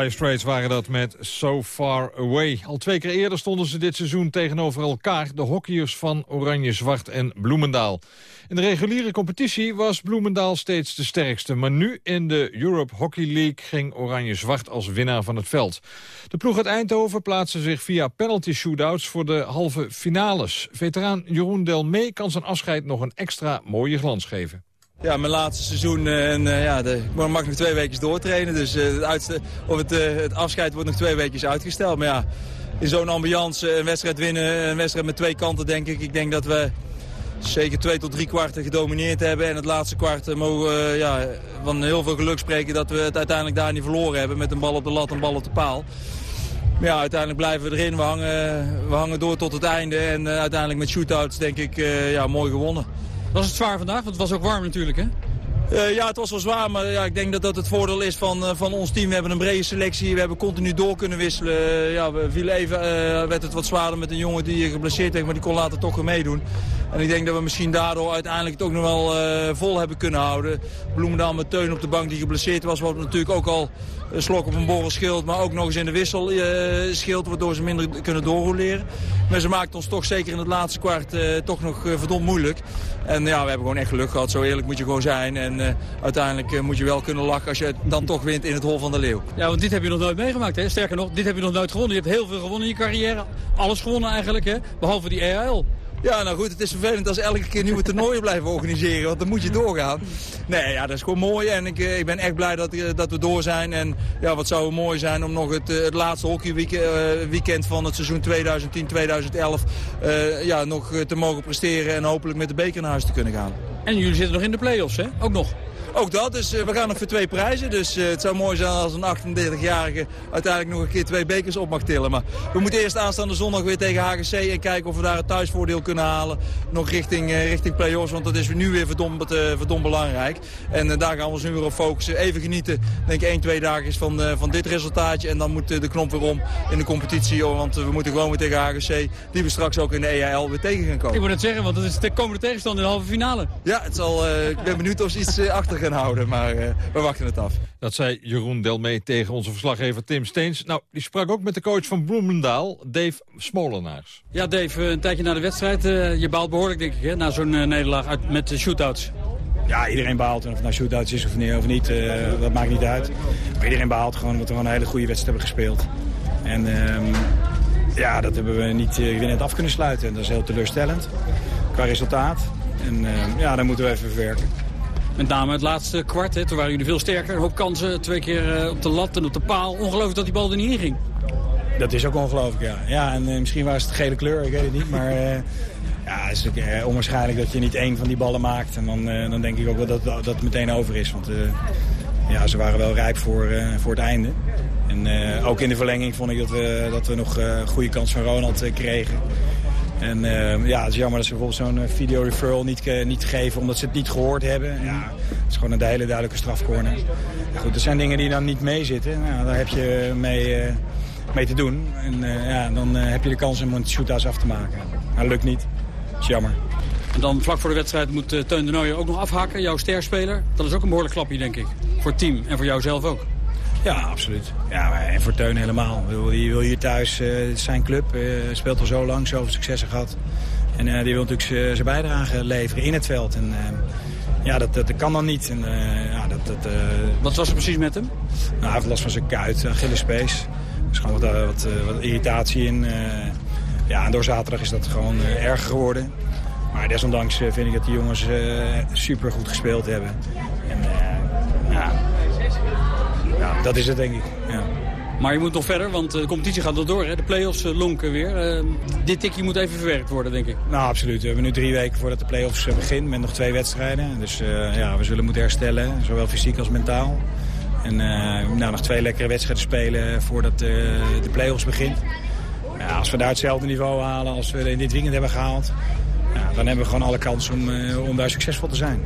Dire Straits waren dat met So Far Away. Al twee keer eerder stonden ze dit seizoen tegenover elkaar... de hockeyers van Oranje, Zwart en Bloemendaal. In de reguliere competitie was Bloemendaal steeds de sterkste... maar nu in de Europe Hockey League ging Oranje, Zwart als winnaar van het veld. De ploeg uit Eindhoven plaatste zich via penalty shootouts... voor de halve finales. Veteraan Jeroen Delmee kan zijn afscheid nog een extra mooie glans geven.
Ja, mijn laatste seizoen eh, en eh, ja, de, ik mag nog twee weken doortrainen. Dus eh, het, uitste- of het, het afscheid wordt nog twee weken uitgesteld. Maar ja, in zo'n ambiance een wedstrijd winnen, een wedstrijd met twee kanten denk ik. Ik denk dat we zeker twee tot drie kwarten gedomineerd hebben. En het laatste kwart mogen ja, van heel veel geluk spreken dat we het uiteindelijk daar niet verloren hebben. Met een bal op de lat en een bal op de paal. Maar ja, uiteindelijk blijven we erin. We hangen, we hangen door tot het einde. En uiteindelijk met shootouts denk ik ja, mooi gewonnen.
Was het zwaar vandaag? Want het was ook warm natuurlijk, hè?
Eh, ja, het was wel zwaar, maar ja, ik denk dat dat het voordeel is van, eh, van ons team. We hebben een brede selectie, we hebben continu door kunnen wisselen. Eh, ja, we vielen even, werd het wat zwaarder met een jongen die geblesseerd heeft, maar die kon later toch weer meedoen. En ik denk dat we misschien daardoor uiteindelijk het ook nog wel vol hebben kunnen houden. Bloemendaal met Teun op de bank die geblesseerd was, wat natuurlijk ook al slok op een borrel scheelt. Maar ook nog eens in de wissel scheelt, waardoor ze minder kunnen doorroleren. Maar ze maakten ons toch zeker in het laatste kwart toch nog verdomd moeilijk. En ja, we hebben gewoon echt geluk gehad. Zo eerlijk moet je gewoon zijn. En eh, uiteindelijk eh, moet je wel kunnen lachen als je dan toch wint in het hol van de leeuw.
Ja, want dit heb je nog nooit meegemaakt, hè? Sterker nog, dit heb je nog nooit gewonnen. Je hebt heel veel gewonnen in je carrière. Alles gewonnen eigenlijk, hè? Behalve die EHL.
Ja, nou goed, het is vervelend als elke keer nieuwe toernooien [LAUGHS] blijven organiseren, want dan moet je doorgaan. Nee, ja, dat is gewoon mooi en ik, eh, ik ben echt blij dat, dat we door zijn. En ja, wat zou mooi zijn om nog het, het laatste hockeyweekend van het seizoen 2010-2011 eh, ja, nog te mogen presteren en hopelijk met de beker naar huis te kunnen gaan.
En jullie zitten nog in de play-offs, hè? Ook nog.
Ook dat, dus eh, we gaan nog voor twee prijzen. Dus eh, het zou mooi zijn als een 38-jarige uiteindelijk nog een keer twee bekers op mag tillen. Maar we moeten eerst aanstaande zondag weer tegen HGC en kijken of we daar het thuisvoordeel kunnen halen. Nog richting, eh, richting play-offs, want dat is nu weer verdomd, verdomd belangrijk. En daar gaan we ons nu weer op focussen. Even genieten, denk ik, één, twee dagen van, eh, van dit resultaatje. En dan moet de knop weer om in de competitie. Want we moeten gewoon weer tegen HGC, die we straks ook in de EAL weer tegen gaan komen.
Ik moet het zeggen, want dat is de komende tegenstander in de halve finale.
Ja, het zal, ik ben benieuwd of ze iets eh, achter gaan houden, maar eh, we wachten het af.
Dat zei Jeroen Delmee tegen onze verslaggever Tim Steens. Nou, die sprak ook met de coach van Bloemendaal, Dave Smolenaars.
Ja, Dave, een tijdje na de wedstrijd. eh, je baalt behoorlijk, denk ik, hè? Na zo'n eh, nederlaag uit, met de shootouts.
Ja, iedereen baalt. En of het nou shootouts is of, niet, of niet, eh, dat maakt niet uit. Maar iedereen baalt gewoon omdat we gewoon een hele goede wedstrijd hebben gespeeld. En ehm, ja, dat hebben we niet uh, winnend af kunnen sluiten. En dat is heel teleurstellend qua resultaat. En ehm, ja, daar moeten we even verwerken.
Met name het laatste kwart, hè, toen waren jullie veel sterker. Een hoop kansen, twee keer eh, op de lat en op de paal. Ongelooflijk dat die bal er niet in ging.
Dat is ook ongelooflijk, ja. Ja, en eh, misschien was het gele kleur, ik weet het niet. Maar eh, ja, het is natuurlijk onwaarschijnlijk dat je niet één van die ballen maakt. En dan, dan denk ik ook wel dat dat meteen over is. Want ja, ze waren wel rijp voor, voor het einde. En ook in de verlenging vond ik dat we, dat we nog goede kans van Ronald kregen. En eh, ja, het is jammer dat ze bijvoorbeeld zo'n eh, video referral niet, niet geven omdat ze het niet gehoord hebben. Ja, het is gewoon een hele duidelijke strafcorner. Ja, goed, er zijn dingen die dan niet meezitten. Nou, daar heb je mee, eh, mee te doen. En eh, ja, dan heb je de kans om een shootouts af te maken. Maar dat lukt niet. Dat is jammer.
En dan vlak voor de wedstrijd moet Teun de Nooijer ook nog afhaken, jouw sterspeler. Dat is ook een behoorlijk klapje, denk ik. Voor het team en voor jou zelf ook.
Ja, absoluut. Ja, en voor Teun helemaal. Die wil hier thuis, eh, zijn club, eh, speelt al zo lang, zoveel successen gehad. En eh, die wil natuurlijk zijn bijdrage leveren in het veld. En ja, dat, dat, dat kan dan niet. En, ja, dat, dat,
Wat was er precies met hem?
Nou, hij heeft last van zijn kuit, Achillespees. Er is gewoon wat, wat, wat irritatie in. ja, en door zaterdag is dat gewoon erger geworden. Maar desondanks vind ik dat die jongens super goed gespeeld hebben. En ja, dat is het denk ik. Ja.
Maar je moet nog verder, want eh, de competitie gaat nog door. Hè? De play-offs eh, lonken weer. Eh, dit tikje moet even verwerkt worden, denk ik.
Nou, absoluut. We hebben nu drie weken voordat de play-offs eh, beginnen met nog twee wedstrijden. Dus eh, ja, we zullen moeten herstellen, zowel fysiek als mentaal. En eh, nou, nog twee lekkere wedstrijden spelen voordat eh, de play-offs begint. Ja, als we daar hetzelfde niveau halen als we in dit weekend hebben gehaald... Ja, dan hebben we gewoon alle kans om, eh, om daar succesvol te zijn.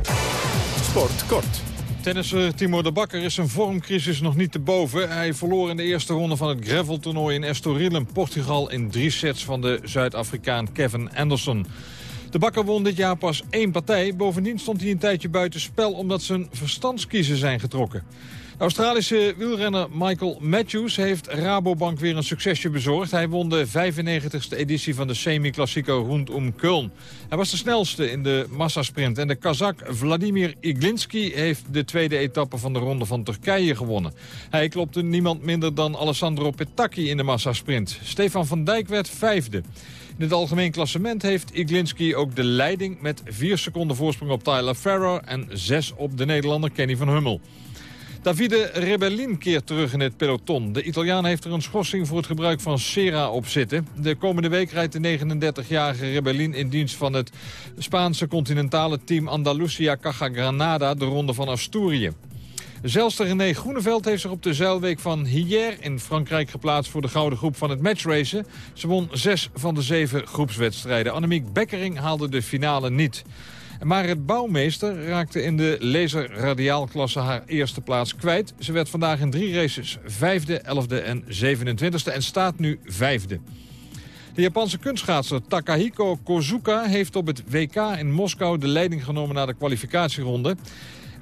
Sport kort. Tennisser Timo de Bakker is zijn vormcrisis nog niet te boven. Hij verloor in de eerste ronde van het graveltoernooi in Estoril Portugal... in drie sets van de Zuid-Afrikaan Kevin Anderson. De Bakker won dit jaar pas één partij. Bovendien stond hij een tijdje buiten spel omdat zijn verstandskiezen zijn getrokken. De Australische wielrenner Michael Matthews heeft Rabobank weer een succesje bezorgd. Hij won de 95e editie van de semi-klassico rondom Köln. Hij was de snelste in de massasprint. En de Kazak Vladimir Iglinski heeft de tweede etappe van de Ronde van Turkije gewonnen. Hij klopte niemand minder dan Alessandro Petacchi in de massasprint. Stefan van Dijk werd vijfde. In het algemeen klassement heeft Iglinski ook de leiding... met vier seconden voorsprong op Tyler Farrer en zes op de Nederlander Kenny van Hummel. Davide Rebellin keert terug in het peloton. De Italiaan heeft er een schorsing voor het gebruik van Sera op zitten. De komende week rijdt de 39-jarige Rebellin in dienst van het Spaanse continentale team Andalusia Caja Granada de ronde van Asturië. Zelfster René Groeneveld heeft zich op de zeilweek van Hier in Frankrijk geplaatst voor de gouden groep van het matchracen. Ze won zes van de zeven groepswedstrijden. Annemiek Bekkering haalde de finale niet. Marit Bouwmeester raakte in de laser radiaalklasse haar eerste plaats kwijt. Ze werd vandaag in drie races vijfde, elfde en 27e en staat nu vijfde. De Japanse kunstschaatser Takahiko Kozuka heeft op het WK in Moskou de leiding genomen naar de kwalificatieronde.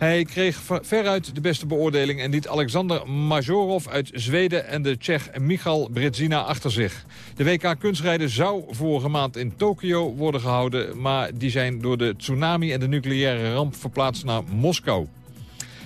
Hij kreeg veruit de beste beoordeling en liet Alexander Majorov uit Zweden en de Tsjech Michal Brezina achter zich. De WK kunstrijden zou vorige maand in Tokio worden gehouden, maar die zijn door de tsunami en de nucleaire ramp verplaatst naar Moskou.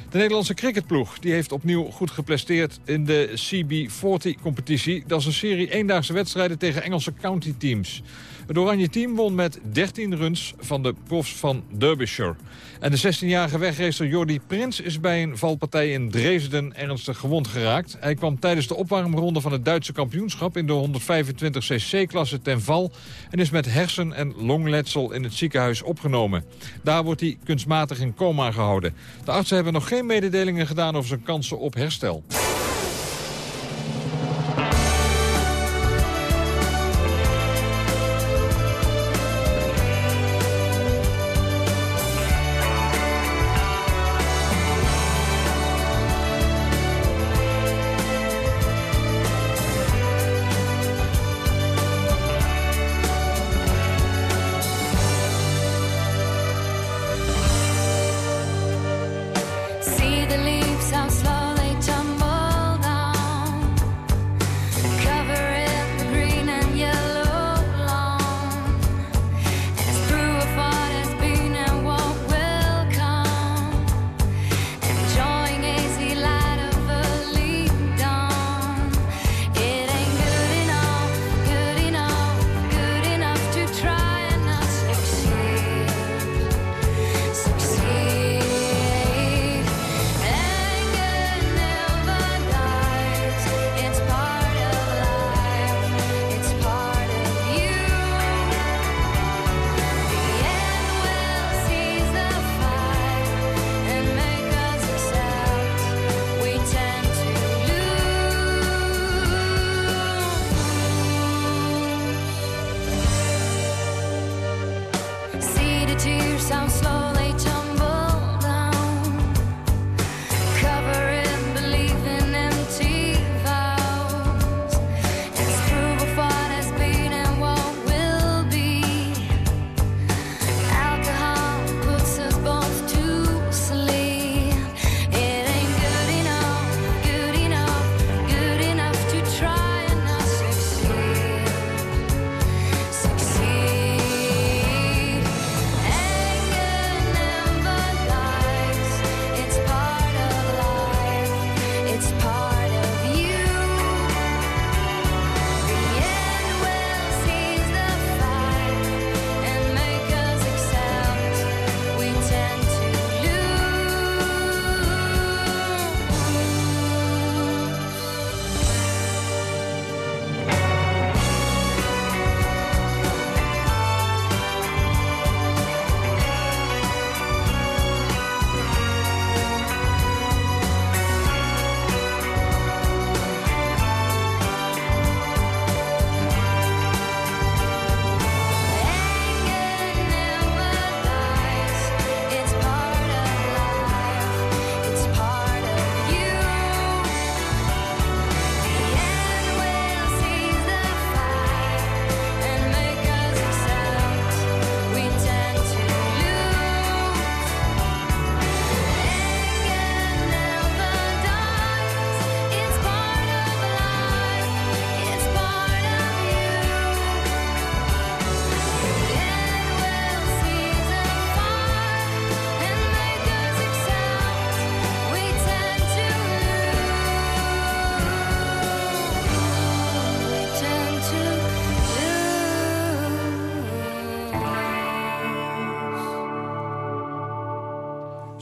De Nederlandse cricketploeg die heeft opnieuw goed gepresteerd in de CB40-competitie. Dat is een serie eendaagse wedstrijden tegen Engelse county teams. Het oranje team won met 13 runs van de profs van Derbyshire. En de 16-jarige wegracer Jordi Prins is bij een valpartij in Dresden ernstig gewond geraakt. Hij kwam tijdens de opwarmronde van het Duitse kampioenschap in de 125cc-klasse ten val... en is met hersen- en longletsel in het ziekenhuis opgenomen. Daar wordt hij kunstmatig in coma gehouden. De artsen hebben nog geen mededelingen gedaan over zijn kansen op herstel.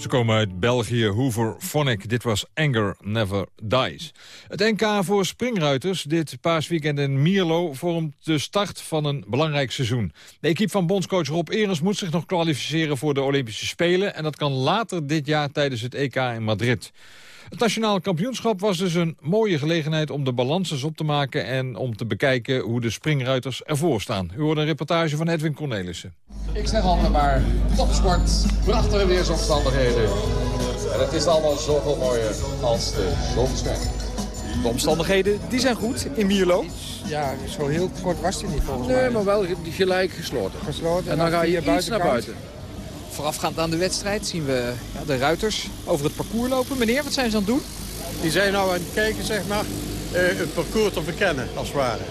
Ze komen uit België, Hoover Phonic. Dit was Anger Never Dies. Het NK voor springruiters dit paasweekend in Mierlo... vormt de start van een belangrijk seizoen. De equipe van bondscoach Rob Erens moet zich nog kwalificeren... voor de Olympische Spelen. En dat kan later dit jaar tijdens het EK in Madrid. Het nationale kampioenschap was dus een mooie gelegenheid om de balances op te maken... en om te bekijken hoe de springruiters ervoor staan. U hoort een reportage van Edwin Cornelissen.
Ik zeg altijd maar, topsport, prachtige weersomstandigheden. En het is allemaal zoveel mooier als de zon schijnt.
De omstandigheden die zijn goed in Mierlo.
Ja, zo heel kort was hij niet volgens mij.
Nee, maar wel gelijk gesloten.
Gesloten.
En dan ga je iets naar buiten.
Voorafgaand aan de wedstrijd zien we ja, de ruiters over het parcours lopen. Meneer, wat zijn ze aan het doen?
Die zijn nou aan het kijken, zeg maar, eh, het parcours te verkennen, als het ware.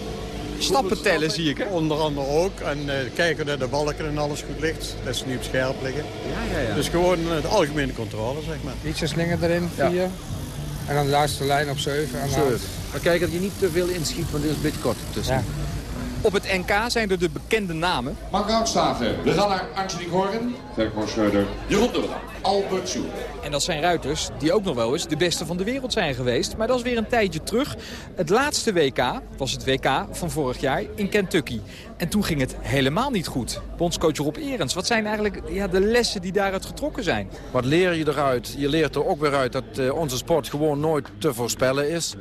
Stappen tellen, zie ik, hè?
Onder andere ook. En eh, kijken dat de balken en alles goed ligt. Dat ze niet op scherp liggen.
Ja, ja, ja.
Dus gewoon eh, de algemene controle, zeg maar.
Ietsje slinger erin,
Ja.
vier. En dan de laatste lijn op zeven. En.
Zeven. Maar kijk dat je niet te veel inschiet, want er is een beetje kort tussen.
Ja.
Op het NK zijn er de bekende namen.
Mark Oudstaven, we gaan naar Angelique Horen, Verkoor Schreuder, Jeroen Dubbelaar, Albert Sjoer.
En dat zijn ruiters die ook nog wel eens de beste van de wereld zijn geweest. Maar dat is weer een tijdje terug. Het laatste WK was het WK van vorig jaar in Kentucky. En toen ging het helemaal niet goed. Bondscoach Rob Erens, wat zijn eigenlijk ja, de lessen die daaruit getrokken zijn?
Wat leer je eruit? Je leert er ook weer uit dat eh, onze sport gewoon nooit te voorspellen is.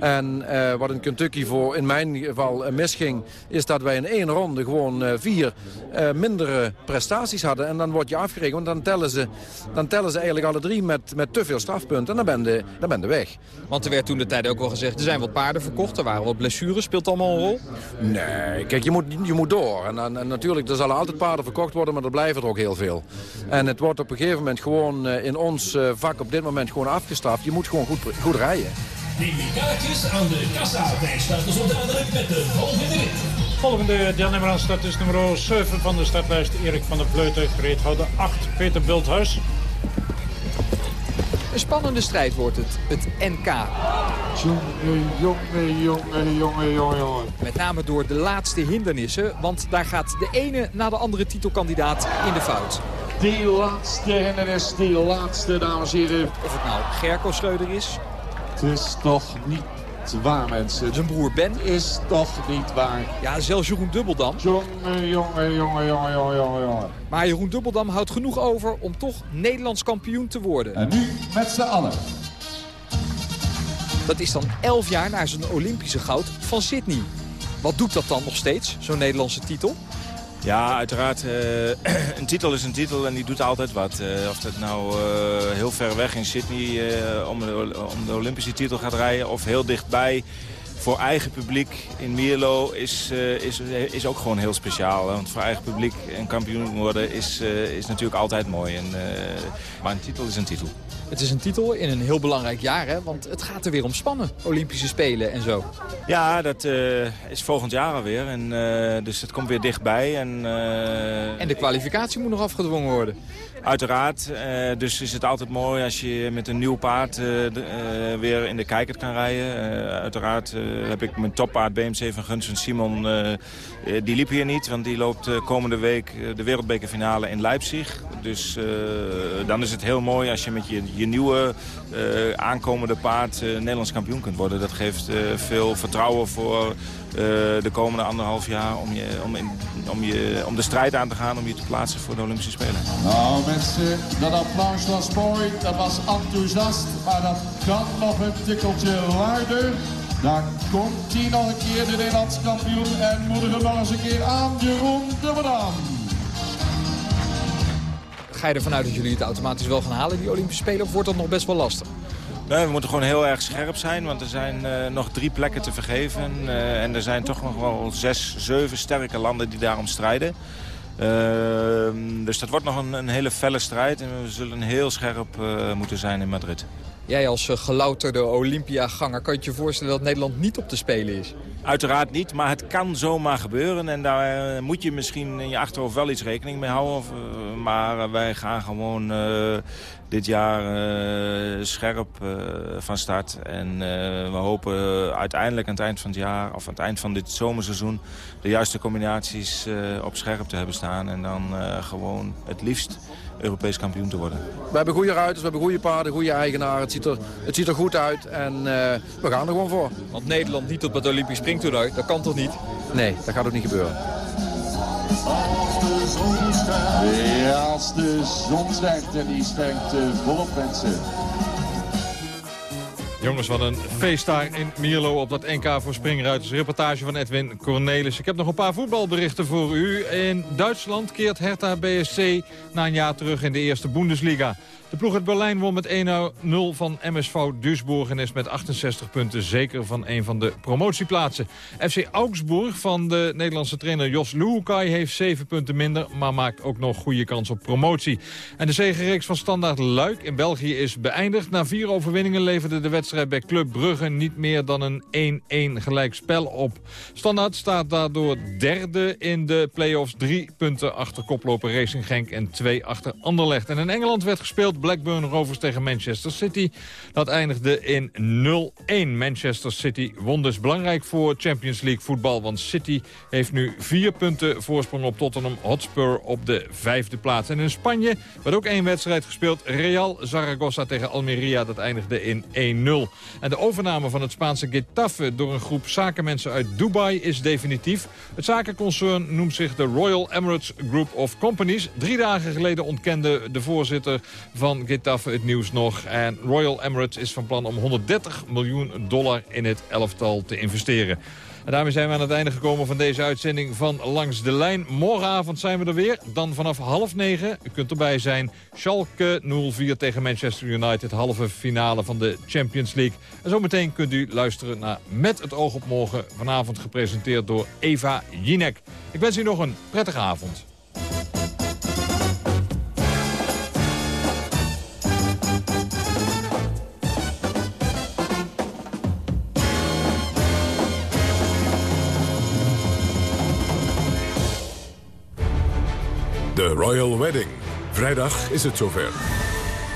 En eh, wat in Kentucky voor in mijn geval eh, misging... is dat wij in één ronde gewoon vier mindere prestaties hadden. En dan word je afgerekend, want dan tellen ze, dan tellen ze eigenlijk alle drie met, met te veel strafpunten. En dan ben je dan ben je weg.
Want er werd toen de tijd ook wel gezegd, er zijn wat paarden verkocht. Er waren wat blessures, speelt allemaal een rol?
Nee, kijk, je moet, je moet door. En, en, en natuurlijk, er zullen altijd paarden verkocht worden, maar er blijven er ook heel veel. En het wordt op een gegeven moment gewoon eh, in ons eh, vak op dit moment gewoon afgestraft. Je moet gewoon goed, goed rijden.
De kaartjes aan de kassa. Wij starten zo dadelijk met de volgende rit.
Volgende deelnemer aan start is nummer 7 van de startlijst Erik van der Vleuten. Gereedhouder 8 Peter Bulthuis.
Een spannende strijd wordt het, het NK.
Jongen, jongen, jongen, jongen, jongen.
Met name door de laatste hindernissen, want daar gaat de ene na de andere titelkandidaat in de fout.
Die laatste hindernis, die laatste, dames en heren.
Of het nou Gerko Schreuder is,
Het is toch niet waar, mensen.
zijn broer Ben.
Is toch niet waar.
Ja, zelfs Jeroen Dubbeldam.
Jongen, jongen, jongen, jongen, jongen, jongen, jongen.
Maar Jeroen Dubbeldam houdt genoeg over om toch Nederlands kampioen te worden.
En nu met z'n allen.
Dat is dan 11 jaar na zijn Olympische goud van Sydney. Wat doet dat dan nog steeds, zo'n Nederlandse titel?
Ja, uiteraard. eh, [CLEARS THROAT] een titel is een titel en die doet altijd wat. Eh, of dat nou eh, heel ver weg in Sydney om, de, om de Olympische titel gaat rijden... of heel dichtbij voor eigen publiek in Mierlo is, eh, is, is ook gewoon heel speciaal. Want voor eigen publiek en kampioen worden is, eh, is natuurlijk altijd mooi. En, eh, maar een titel is een titel.
Het is een titel in een heel belangrijk jaar, hè? want het gaat er weer om spannen. Olympische Spelen en zo.
Ja, dat is volgend jaar alweer. En, dus het komt weer dichtbij. En,
En de kwalificatie moet nog afgedwongen worden.
Uiteraard. eh, dus is het altijd mooi als je met een nieuw paard eh, eh, weer in de kijker kan rijden. Uiteraard heb ik mijn toppaard BMC van Guns van Simon. die liep hier niet, want die loopt komende week de wereldbekerfinale in Leipzig. Dus dan is het heel mooi als je met je, je nieuwe eh, aankomende paard eh, Nederlands kampioen kunt worden. Dat geeft eh, veel vertrouwen voor de komende anderhalf jaar om, je, om, in, om, je, om de strijd aan te gaan om je te plaatsen voor de Olympische Spelen.
Nou mensen, dat applaus was mooi, dat was enthousiast, maar dat kan nog een tikkeltje luider. Dan komt hij nog een keer, de Nederlands kampioen, en moedigen hem nog eens een keer aan, Jeroen Dubberdam.
Ga je ervan uit dat jullie het automatisch wel gaan halen, die Olympische Spelen? Of wordt dat nog best wel lastig?
Nee, we moeten gewoon heel erg scherp zijn, want er zijn eh, nog drie plekken te vergeven. Eh, en er zijn toch nog wel zes, zeven sterke landen die daarom strijden. Ehm, dus dat wordt nog een, een hele felle strijd en we zullen heel scherp eh, moeten zijn in Madrid.
Jij als eh, gelouterde Olympiaganger, kan je je voorstellen dat Nederland niet op de Spelen is?
Uiteraard niet, maar het kan zomaar gebeuren. En daar eh, moet je misschien in je achterhoofd wel iets rekening mee houden. Eh, maar wij gaan gewoon dit jaar scherp van start. En we hopen uiteindelijk aan het eind van het jaar... of aan het eind van dit zomerseizoen... de juiste combinaties op scherp te hebben staan. En dan gewoon het liefst Europees kampioen te worden.
We hebben goede ruiters, we hebben goede paarden, goede eigenaren. Het ziet er, het ziet er goed uit en uh, we gaan er gewoon voor.
Want Nederland niet op het Olympisch springtoernooi, dat kan toch niet?
Nee, dat gaat ook niet gebeuren.
Als de zon schijnt. Ja, als de zon schijnt en die schijnt uh, volop mensen.
Jongens, wat een feest daar in Mierlo op dat NK voor springruiters. Reportage van Edwin Cornelis. Ik heb nog een paar voetbalberichten voor u. In Duitsland keert Hertha BSC na een jaar terug in de eerste Bundesliga. De ploeg uit Berlijn won met 1-0 van MSV Duisburg... en is met 68 punten zeker van een van de promotieplaatsen. FC Augsburg van de Nederlandse trainer Jos Luukai heeft 7 punten minder... maar maakt ook nog goede kans op promotie. En de zegenreeks van Standaard Luik in België is beëindigd. Na vier overwinningen leverde de wedstrijd bij Club Brugge... niet meer dan een 1-1 gelijk spel op. Standaard staat daardoor derde in de play-offs. Drie punten achter koploper Racing Genk en twee achter Anderlecht. En in Engeland werd gespeeld Blackburn Rovers tegen Manchester City. Dat eindigde in 0-1. Manchester City won dus belangrijk voor Champions League voetbal. Want City heeft nu vier punten voorsprong op Tottenham Hotspur op de vijfde plaats. En in Spanje werd ook één wedstrijd gespeeld. Real Zaragoza tegen Almeria. Dat eindigde in 1-0. En de overname van het Spaanse Getafe door een groep zakenmensen uit Dubai is definitief. Het zakenconcern noemt zich de Royal Emirates Group of Companies. Drie dagen geleden ontkende de voorzitter van van Getafe het nieuws nog. En Royal Emirates is van plan om 130 miljoen dollar in het elftal te investeren. En daarmee zijn we aan het einde gekomen van deze uitzending van Langs de Lijn. Morgenavond zijn we er weer. Dan vanaf half negen. U kunt erbij zijn. Schalke 04 tegen Manchester United. Halve finale van de Champions League. En zometeen kunt u luisteren naar Met het oog op morgen. Vanavond gepresenteerd door Eva Jinek. Ik wens u nog een prettige avond.
De Royal Wedding. Vrijdag is het zover.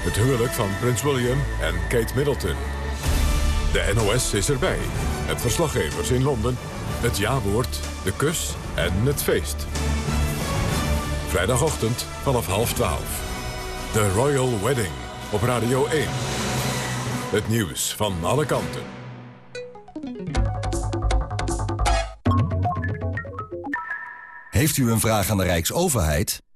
Het huwelijk van Prins William en Kate Middleton. De NOS is erbij. Het verslaggevers in Londen. Het jawoord, de kus en het feest. Vrijdagochtend vanaf half twaalf. De Royal Wedding op Radio 1. Het nieuws van alle kanten.
Heeft u een vraag aan de Rijksoverheid?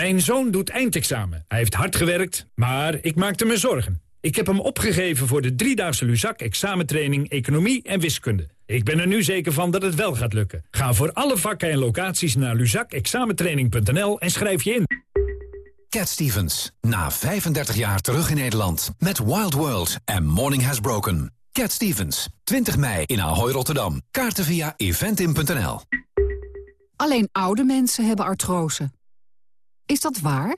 Mijn zoon doet eindexamen. Hij heeft hard gewerkt, maar ik maakte me zorgen. Ik heb hem opgegeven voor de driedaagse Luzak examentraining Economie en Wiskunde. Ik ben er nu zeker van dat het wel gaat lukken. Ga voor alle vakken en locaties naar luzakexamentraining.nl en schrijf je in.
Cat Stevens, na 35 jaar terug in Nederland. Met Wild World en Morning Has Broken. Cat Stevens, 20 mei in Ahoy Rotterdam. Kaarten via eventim.nl.
Alleen oude mensen hebben artrose. Is dat waar?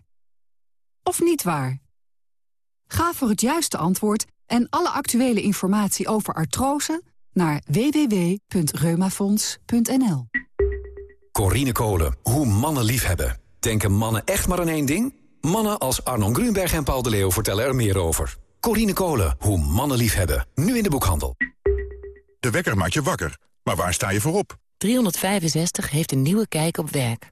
Of niet waar? Ga voor het juiste antwoord en alle actuele informatie over artrose naar www.reumafonds.nl.
Corine Kolen, hoe mannen liefhebben. Denken mannen echt maar aan één ding? Mannen als Arnon Grunberg en Paul de Leeuw vertellen er meer over. Corine Kolen, hoe mannen liefhebben. Nu in de boekhandel.
De wekker maakt je wakker. Maar waar sta je voor op?
365 heeft een nieuwe kijk op werk.